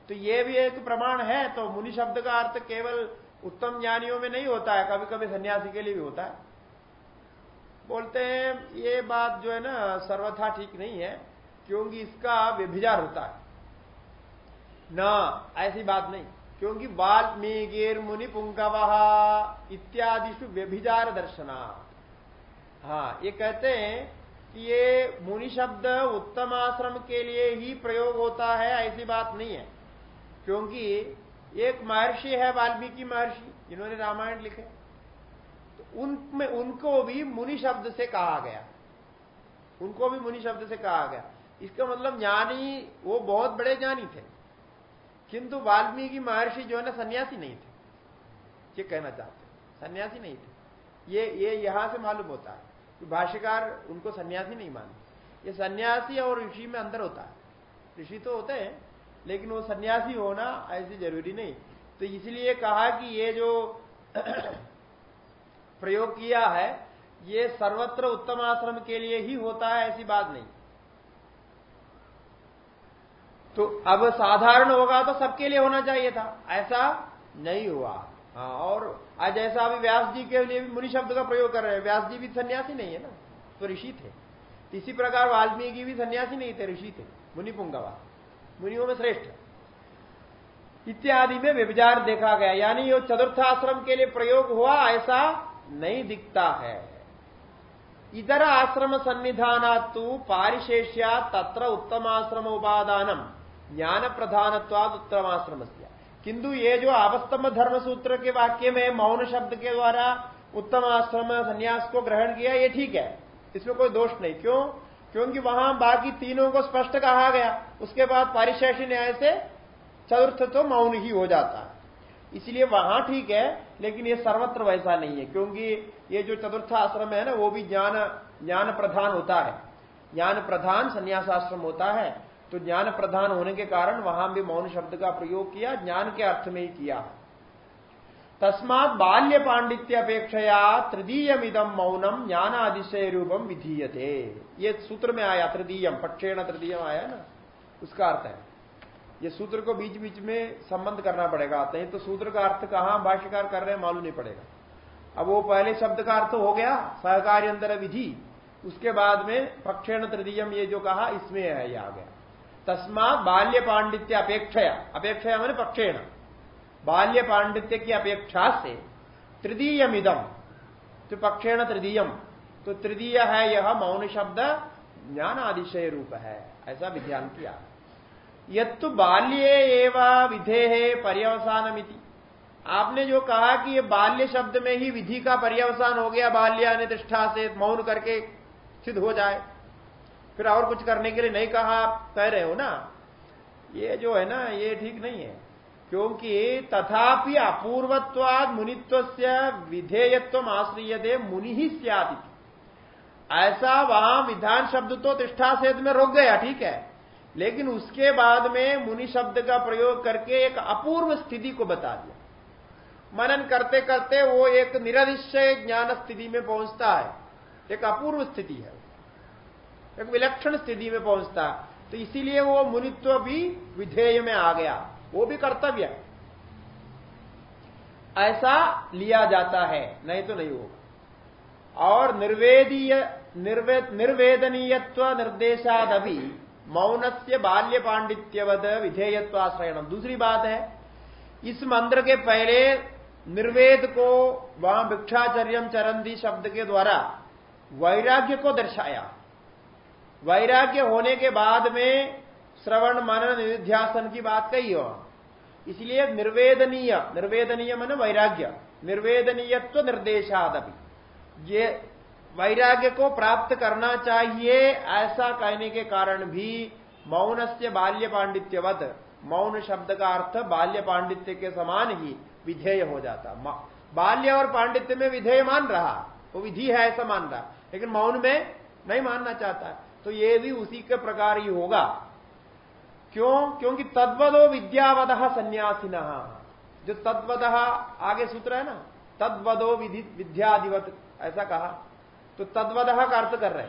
A: तो ये भी एक प्रमाण है तो मुनि शब्द का अर्थ केवल उत्तम ज्ञानियों में नहीं होता है कभी कभी सन्यासी के लिए भी होता है। बोलते हैं, ये बात जो है ना, सर्वथा ठीक नहीं है, क्योंकि इसका व्यभिचार होता है। न, ऐसी बात नहीं, क्योंकि वाल्मीकिर मुनि पुंगव इत्यादि व्यभिचार दर्शना। हाँ ये कहते हैं कि ये मुनि शब्द उत्तम आश्रम के लिए ही प्रयोग होता है, ऐसी बात नहीं है। क्योंकि एक महर्षि है, वाल्मीकि महर्षि, जिन्होंने रामायण लिखे। तो उनमें, उनको भी मुनि शब्द से कहा गया। उनको भी मुनि शब्द से कहा गया। इसका मतलब ज्ञानी, वो बहुत बड़े ज्ञानी थे। किंतु वाल्मीकि महर्षि जो है ना, सन्यासी नहीं थे। ये कहना चाहते सन्यासी नहीं थे। ये ये यहाँ से मालूम होता है। कि भाष्यकार उनको सन्यासी नहीं मानते। ये सन्यासी और ऋषि में अंदर होता है। ऋषि तो होते हैं, लेकिन वो सन्यासी होना ऐसी ज़रूरी नहीं। तो इसलिए कहा कि ये जो [clears throat] प्रयोग किया है, ये सर्वत्र उत्तम आश्रम के लिए ही होता है, ऐसी बात नहीं। तो अब साधारण होगा तो सबके लिए होना चाहिए था। ऐसा नहीं हुआ। हाँ और आज ऐसा अभी व्यास जी के लिए भी मुनि शब्द का प्रयोग कर रहे हैं। व्यास जी भी सन्यासी नहीं है ना? तो ऋषि थे। इसी प्रकार वाल्मीकि भी सन्यासी नहीं थे, ऋषि थे, मुनि पुंगवा। मुनियों में श्रेष्ठ। इत्यादि में व्यभिचार देखा गया। यानी ये चतुर्थ आश्रम के लिए प्रयोग हुआ, ऐसा नहीं दिखता है। इतर आश्रम सन्निधान पारिशेष्या तत्र उत्तम आश्रम उपादानम ज्ञान प्रधानत्वाद उत्तमाश्रम किंतु ये जो आवस्तंभ धर्म सूत्र के वाक्य में मौन शब्द के द्वारा उत्तम आश्रम संन्यास को ग्रहण किया, ये ठीक है। इसमें कोई दोष नहीं। क्यों? क्योंकि वहाँ बाकी तीनों को स्पष्ट कहा गया। उसके बाद पारिशेषी न्याय से चतुर्थ तो मौन ही हो जाता। है इसलिए वहाँ ठीक है, लेकिन ये सर्वत्र वैसा नहीं है, क्योंकि ये जो चतुर्थ आश्रम है ना, वो भी ज्ञान ज्ञान प्रधान होता है। ज्ञान प्रधान संन्यासाश्रम होता है। तो ज्ञान प्रधान होने के कारण वहाँ भी मौन शब्द का प्रयोग किया, ज्ञान के अर्थ में ही किया। तस्मात बाल्य पांडित्य अपेक्षया तृतीयमिदम मौनम ज्ञानादिशय रूपम विधीयते। ये सूत्र में आया तृतीयम पक्षेण तृतीयम आया ना? उसका अर्थ है। ये सूत्र को बीच बीच में संबंध करना पड़ेगा। आते हैं तो सूत्र का अर्थ कहाँ भाष्यकार कर रहे हैं मालूम नहीं पड़ेगा। अब वो पहले शब्द का अर्थ हो गया सहकार्य अंतर विधि। उसके बाद में पक्षेण तृतीयम ये जो कहा, इसमें है ये आ गया तस्मात बाल्य पांडित्य अपेक्षया अपेक्षया मैंने पक्षेण। बाल्य पांडित्य की अपेक्षा से तृतीयम इदम तो पक्षेण तृतीयम तो तृतीय है यह मौन शब्द ज्ञान आदिशय रूप है, ऐसा विज्ञान किया। यत्तु बाल्य एवं विधे है पर्यवसान आपने जो कहा कि ये बाल्य शब्द में ही विधि का पर्यवसान हो गया बाल्य अनिष्ठा से मौन करके सिद्ध हो जाए फिर और कुछ करने के लिए नहीं कहा, आप कह रहे हो ना? ये जो है ना, ये ठीक नहीं है। क्योंकि तथापि अपूर्वत्वाद मुनित्व से विधेयत्व आश्रिय दे मुनि ही सियादि ऐसा वहाँ विधान शब्द तो तिष्ठा सेद में रोक गया, ठीक है? लेकिन उसके बाद में मुनि शब्द का प्रयोग करके एक अपूर्व स्थिति को बता दिया। मनन करते करते वो एक निरधिशय ज्ञान स्थिति में पहुँचता है। एक अपूर्व स्थिति है एक विलक्षण स्थिति में पहुँचता। तो इसीलिए वो मुनित्व भी विधेय में आ गया। वो भी कर्तव्य। ऐसा लिया जाता है। नहीं तो नहीं होगा। और निर्वेदीय निर्वे, निर्वेदनीयत्व निर्देशाद अभी मौन से बाल्य पांडित्यवद विधेयत्वाश्रयण दूसरी बात है इस मंत्र के पहले निर्वेद को वहाँ भिक्षाचर्यम चरंदी शब्द के द्वारा वैराग्य को दर्शाया। वैराग्य होने के बाद में श्रवण, मनन निध्यासन की बात कही हो। इसलिए निर्वेदनीय निर्वेदनीय मन वैराग्य, निर्वेदनीयत्व निर्देशादपि। ये वैराग्य को प्राप्त करना चाहिए, ऐसा कहने के कारण भी मौन से बाल्य पांडित्यवत मौन शब्द का अर्थ बाल्य पांडित्य के समान ही विधेय हो जाता। बाल्य और पांडित्य में विधेय मान रहा, वो विधि है ऐसा मान रहा, लेकिन मौन में नहीं मानना चाहता। तो ये भी उसी के प्रकार ही होगा। क्यों? क्योंकि तद्वदो विद्यावद संन्यासीन। जो तद्वद आगे सूत्र है ना? तद्वदो विधि विद्यादिवत, ऐसा कहा। तो तद्वद का अर्थ कर रहे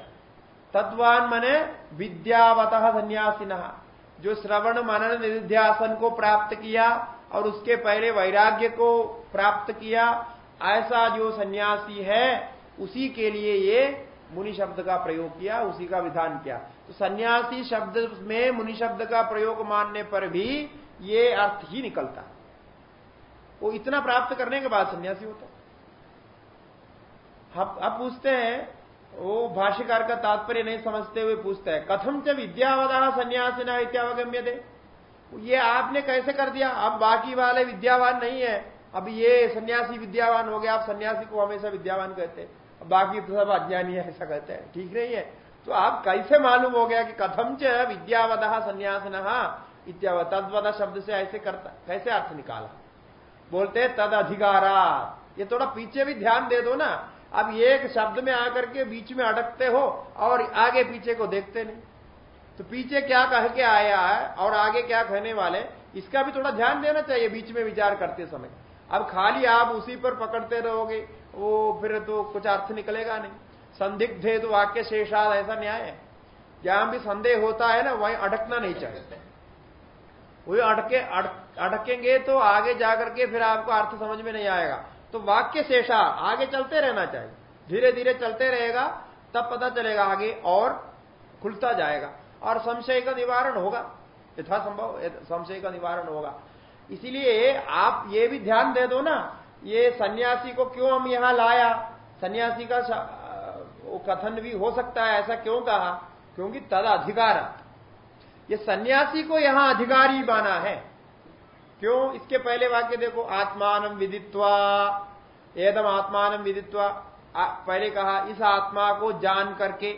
A: तद्वान मने विद्यावत संन्यासीन। जो श्रवण मनन निध्यासन को प्राप्त किया और उसके पहले वैराग्य को प्राप्त किया, ऐसा जो सन्यासी है, उसी के लिए ये मुनि शब्द का प्रयोग किया, उसी का विधान किया। तो सन्यासी शब्द में मुनि शब्द का प्रयोग मानने पर भी ये अर्थ ही निकलता। वो इतना प्राप्त करने के बाद सन्यासी होता अब अब पूछते हैं, वो भाष्यकार का तात्पर्य नहीं समझते हुए पूछते हैं, कथम च विद्यावदा सन्यासिना इत्यावगम्य दे ये आपने कैसे कर दिया? अब बाकी वाले विद्यावान नहीं है। अब ये सन्यासी विद्यावान हो गया, आप सन्यासी को हमेशा विद्यावान कहते हैं। बाकी तो सब अज्ञानी है, ऐसा कहते हैं। ठीक नहीं है? तो आप कैसे मालूम हो गया कि कथम च विद्यावद संन्यासन इत्याव तद्वद शब्द से ऐसे करता, कैसे अर्थ निकाला? बोलते तद अधिकारा ये थोड़ा पीछे भी ध्यान दे दो ना। अब एक शब्द में आकर के बीच में अटकते हो और आगे पीछे को देखते नहीं। तो पीछे क्या कह के आया है और आगे क्या कहने वाले इसका भी थोड़ा ध्यान देना चाहिए, बीच में विचार करते समय। अब खाली आप उसी पर पकड़ते रहोगे। वो फिर तो कुछ अर्थ निकलेगा नहीं। संदिग्ध है तो वाक्य शेषाद ऐसा न्याय है। जहाँ भी संदेह होता है ना, वहीं अटकना नहीं चाहिए। वही अटके अटकेंगे तो आगे जाकर के फिर आपको अर्थ समझ में नहीं आएगा। तो वाक्य शेषा आगे चलते रहना चाहिए। धीरे धीरे चलते रहेगा, तब पता चलेगा आगे और खुलता जाएगा। और संशय का निवारण होगा। यथासंभव संशय का निवारण होगा। इसीलिए आप ये भी ध्यान दे दो ना ये सन्यासी को क्यों हम यहाँ लाया? सन्यासी का वो कथन भी हो सकता है, ऐसा क्यों कहा? क्योंकि तद अधिकार। ये सन्यासी को यहाँ अधिकारी माना है। क्यों? इसके पहले वाक्य देखो, आत्मान विदित्वा। एदम आत्मान विदित्वा। पहले कहा, इस आत्मा को जान करके।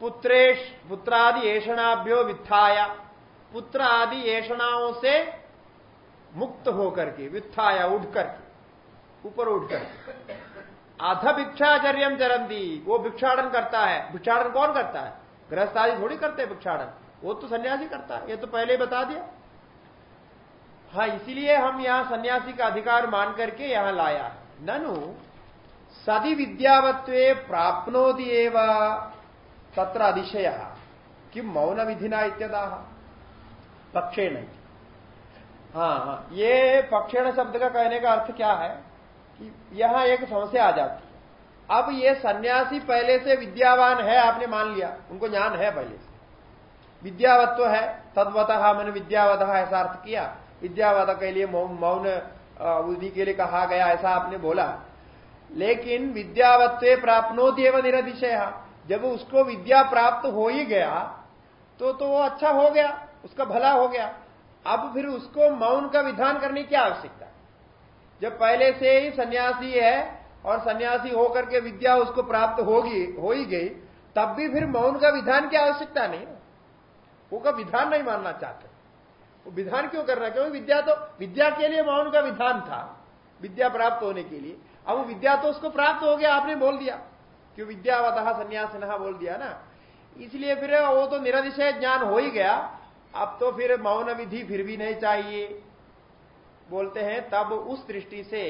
A: पुत्रेश, पुत्रादि ऐषणाभ्यो वित्थाया। पुत्र आदि ऐषणाओं से मुक्त होकर के, वित्थाया उठ करके ऊपर उठकर अध आध भिक्षाचर्यम चरंती वो भिक्षाटन करता है। भिक्षाटन कौन करता है? गृहस्थ आदि थोड़ी करते हैं भिक्षाटन। वो तो सन्यासी करता है। ये तो पहले बता दिया। हाँ इसीलिए हम यहाँ सन्यासी का अधिकार मान करके यहाँ लाया। ननु, सदि विद्यावत्व प्राप्नोदि एवं। तत्र अतिशय कि मौन विधिना इत्यदा पक्षे नहीं हाँ हाँ। ये पक्षेण शब्द का कहने का अर्थ क्या है कि यहाँ एक समस्या आ जाती है। अब ये सन्यासी पहले से विद्यावान है, आपने मान लिया। उनको ज्ञान है पहले से। विद्यावत्व है, तद्वत मैंने विद्यावत ऐसा अर्थ किया। विद्यावत के लिए मौन विधि के लिए कहा गया, ऐसा आपने बोला। लेकिन विद्यावत्व प्राप्त एवं निरधिशय जब उसको विद्या प्राप्त हो ही गया तो तो वो अच्छा हो गया, उसका भला हो गया। अब फिर उसको मौन का विधान करने की आवश्यकता जब पहले से ही सन्यासी है और सन्यासी होकर के विद्या उसको प्राप्त होगी, हो ही गई, तब भी फिर मौन का विधान की आवश्यकता नहीं वो का विधान नहीं मानना चाहते। वो विधान क्यों कर रहा है? क्योंकि विद्या तो विद्या के लिए मौन का विधान था, विद्या प्राप्त होने के लिए। अब वो विद्या तो उसको प्राप्त हो गया, आपने बोल दिया। क्यों विद्यावत संन्यास दिया ना? इसलिए फिर वो तो निरधिशय ज्ञान हो ही गया। अब तो फिर मौन विधि फिर भी नहीं चाहिए। बोलते हैं, तब उस दृष्टि से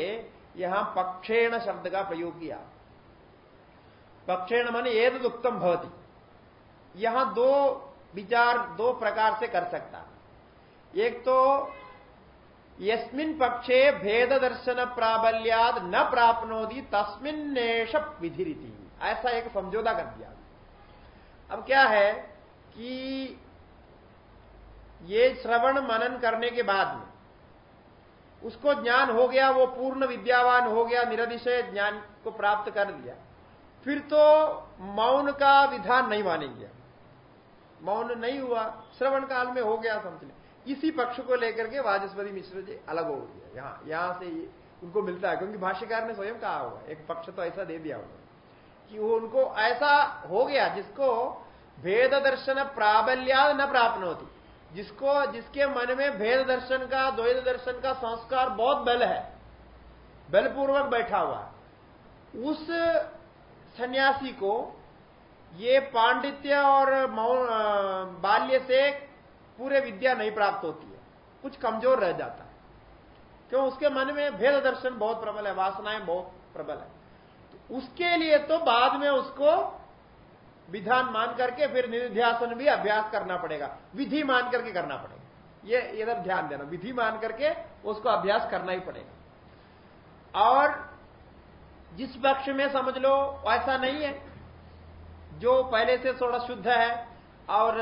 A: यहाँ पक्षेण शब्द का प्रयोग किया। पक्षेण मन एक उत्तम भवती। यहाँ दो विचार, दो प्रकार से कर सकता। एक तो यस्मिन पक्षे भेद दर्शन प्राबल्याद न प्राप्नोदी तस्मिन्नेश विधि रीति ऐसा एक समझौता कर दिया। अब क्या है कि ये श्रवण मनन करने के बाद में। उसको ज्ञान हो गया, वो पूर्ण विद्यावान हो गया निरधिशय ज्ञान को प्राप्त कर लिया। फिर तो मौन का विधान नहीं मानेंगे। मौन नहीं हुआ, श्रवण काल में हो गया समझ ले। इसी पक्ष को लेकर के वाचस्पति मिश्र जी अलग हो गया यहाँ यहाँ से उनको मिलता है, क्योंकि भाष्यकार ने स्वयं कहा हुआ एक पक्ष तो ऐसा दे दिया उन्होंने, कि वो उनको ऐसा हो गया जिसको भेद दर्शन प्राबल्या न प्राप्त होती जिसको, जिसके मन में भेद दर्शन का, द्वैत दर्शन का संस्कार बहुत बल है, बलपूर्वक बैठा हुआ उस सन्यासी को ये पांडित्य और बाल्य से पूरे विद्या नहीं प्राप्त होती है। कुछ कमज़ोर रह जाता है। क्यों? उसके मन में भेद दर्शन बहुत प्रबल है, वासनाएँ बहुत प्रबल है। तो उसके लिए तो बाद में उसको विधान मान करके फिर निध्यासन भी अभ्यास करना पड़ेगा। विधि मान करके करना पड़ेगा। ये इधर ध्यान देना। विधि मान करके उसको अभ्यास करना ही पड़ेगा। और जिस पक्ष में समझ लो, ऐसा नहीं है। जो पहले से थोड़ा शुद्ध है और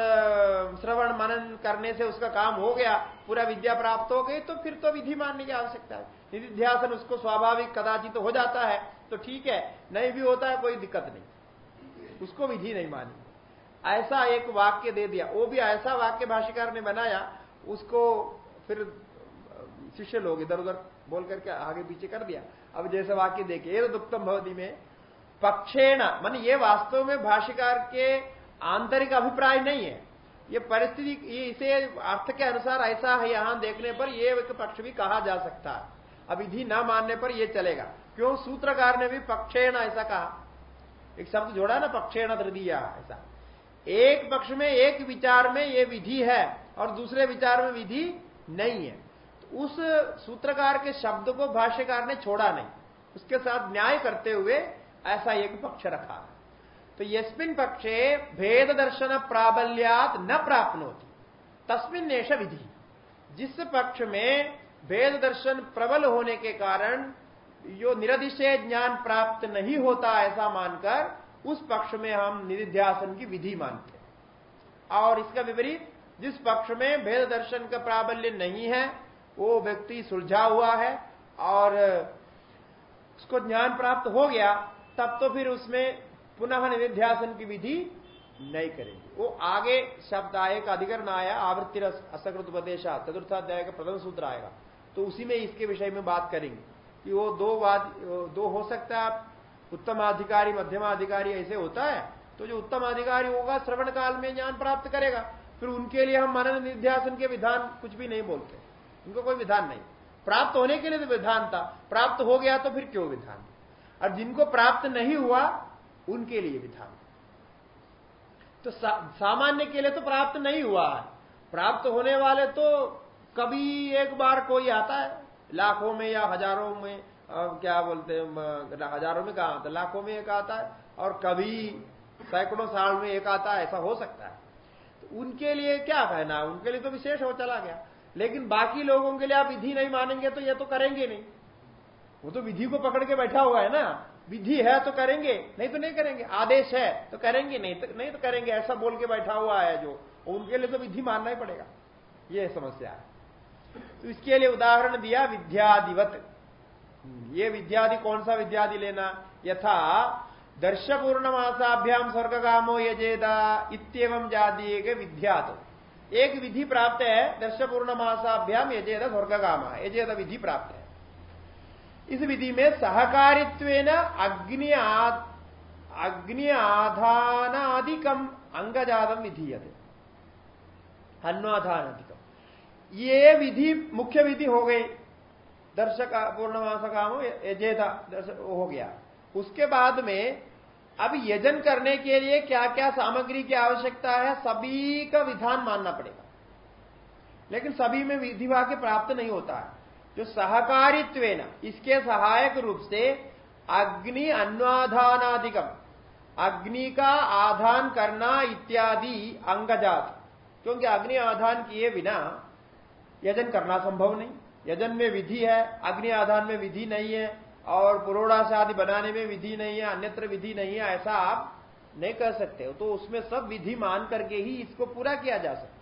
A: श्रवण मनन करने से उसका काम हो गया, पूरा विद्या प्राप्त हो गई तो फिर तो विधि मानने की आवश्यकता है। निधिध्यासन उसको स्वाभाविक कदाचित तो हो जाता है तो ठीक है। नहीं भी होता है, कोई दिक्कत नहीं। उसको विधि नहीं मानी। ऐसा एक वाक्य दे दिया। वो भी ऐसा वाक्य भाष्यकार ने बनाया, उसको फिर, शिष्य लोग इधर उधर बोल करके आगे पीछे कर दिया। अब जैसे वाक्य देखे, ये तो दुप्तम भवती में। पक्षेण, मान ये वास्तव में भाष्यकार के आंतरिक अभिप्राय नहीं है। ये परिस्थिति इसे अर्थ के अनुसार ऐसा है यहाँ देखने पर यह एक पक्ष भी कहा जा सकता है। अब विधि न मानने पर यह चलेगा। क्यों? सूत्रकार ने भी पक्षेण ऐसा कहा। एक शब्द जोड़ा ना, पक्षेण तृतीया, ऐसा। एक पक्ष में, एक विचार में ये विधि है और दूसरे विचार में विधि नहीं है। तो उस सूत्रकार के शब्द को भाष्यकार ने छोड़ा नहीं। उसके साथ न्याय करते हुए ऐसा एक पक्ष रखा। तो यस्मिन पक्षे भेद दर्शन प्राबल्यात न प्राप्त होती तस्मिन विधि। जिस पक्ष में भेद दर्शन प्रबल होने के कारण जो निरधिशय ज्ञान प्राप्त नहीं होता ऐसा मानकर उस पक्ष में हम निधिध्यासन की विधि मानते हैं। और इसका विपरीत, जिस पक्ष में भेद दर्शन का प्राबल्य नहीं है, वो व्यक्ति सुलझा हुआ है और उसको ज्ञान प्राप्त हो गया, तब तो फिर उसमें पुनः निधिध्यासन की विधि नहीं करेंगे। वो आगे शब्द आए का अधिकरण आया, आवृत्ति असकृत उपदेशा, चतुर्थाध्याय का प्रथम सूत्र आएगा। तो उसी में इसके विषय में बात करेंगे। कि वो दो वाद दो हो सकता है आप उत्तम अधिकारी मध्यम अधिकारी ऐसे होता है तो जो उत्तम अधिकारी होगा श्रवण काल में ज्ञान प्राप्त करेगा। फिर उनके लिए हम मनन निध्यासन के विधान कुछ भी नहीं बोलते। उनको कोई विधान नहीं। प्राप्त होने के लिए तो विधान था। प्राप्त हो गया तो फिर क्यों विधान? और जिनको प्राप्त नहीं हुआ उनके लिए विधान। तो सा, सामान्य के लिए तो प्राप्त नहीं हुआ प्राप्त होने वाले तो कभी एक बार कोई आता है। लाखों में या हज़ारों में क्या बोलते हैं हज़ारों में कहा आता लाखों में एक आता है और कभी सैकड़ों साल में एक आता है, ऐसा हो सकता है। तो उनके लिए क्या कहना उनके लिए तो विशेष हो, चला गया। लेकिन बाकी लोगों के लिए आप विधि नहीं मानेंगे तो ये तो करेंगे नहीं। वो तो विधि को पकड़ के बैठा हुआ है ना। विधि है तो करेंगे, नहीं तो नहीं करेंगे। आदेश है तो करेंगे, नहीं तो नहीं तो करेंगे। ऐसा बोल के बैठा हुआ है जो। उनके लिए तो विधि मानना ही पड़ेगा। ये समस्या है। तो इसके लिए उदाहरण दिया विद्यादिवत। ये विद्यादि कौन सा विद्यादि लेना? यथा दर्श पूर्णमासाभ्याम स्वर्गामो यजेदा इतम जाति एक विद्यात एक विधि प्राप्त है दर्श पूर्णमासाभ्याम यजेद स्वर्गाम यजेद विधि प्राप्त है। इस विधि में सहकारित्व अग्नि अग्नि आधानादिकम अंगजातम विधीयते। अन्वाधानाधिकम ये विधि, मुख्य विधि हो गई। दर्शक पूर्णमास काम यजेता हो गया। उसके बाद में, अब यजन करने के लिए क्या क्या सामग्री की आवश्यकता है, सभी का विधान मानना पड़ेगा। लेकिन सभी में विधि वाक्य प्राप्त नहीं होता है। जो सहकारित्व इसके सहायक रूप से अग्नि अन्वाधानादिकम अग्नि का आधान करना इत्यादि अंगजात। क्योंकि अग्नि आधान किए बिना यजन करना संभव नहीं। यजन में विधि है, अग्नि आधान में विधि नहीं है, और पुरोड़ा से आदि बनाने में विधि नहीं है, अन्यत्र विधि नहीं है, ऐसा आप नहीं कर सकते हो। तो उसमें सब विधि मान करके ही इसको पूरा किया जा सकता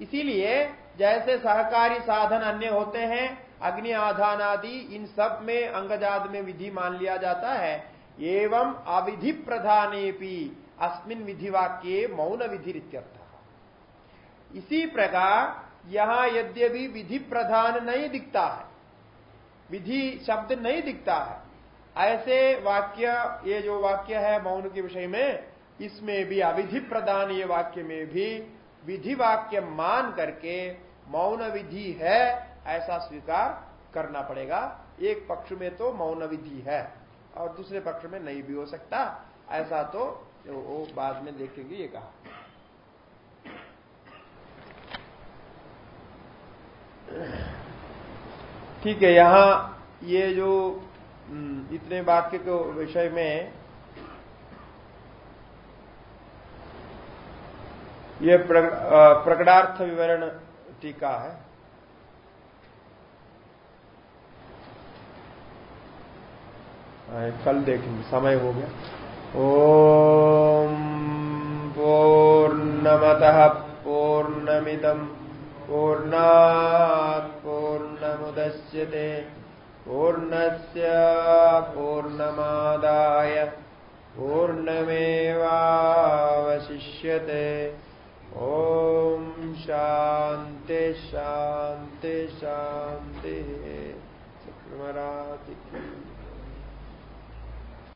A: इसीलिए जैसे सहकारी साधन अन्य होते हैं, अग्नि आधान आदि, इन सब में अंगजाद में विधि मान लिया जाता है। एवं अविधि प्रधाने अस्मिन विधि वाक्य मौन विधि इसी प्रकार यहाँ यद्यपि विधि प्रधान नहीं दिखता है। विधि शब्द नहीं दिखता है। ऐसे वाक्य, ये जो वाक्य है मौन के विषय में, इसमें भी अविधि प्रधान ये वाक्य में भी विधि वाक्य मान करके मौन विधि है, ऐसा स्वीकार करना पड़ेगा। एक पक्ष में तो मौन विधि है और दूसरे पक्ष में नहीं भी हो सकता। ऐसा तो वो बाद में देखेंगे, ये कहा। ठीक है यहाँ ये जो हम्म, इतने वाक्य के विषय में ये प्रकटार्थ विवरण टीका है। कल देखेंगे समय हो गया। ओम पूर्णमतः पूर्णमिदम। पूर्णात् पूर्णमुदश्यते पूर्णस्य पूर्णमादाय पूर्णमेवावशिष्यते। ॐ शान्ति शान्ति शान्तिः। शुक्रमराति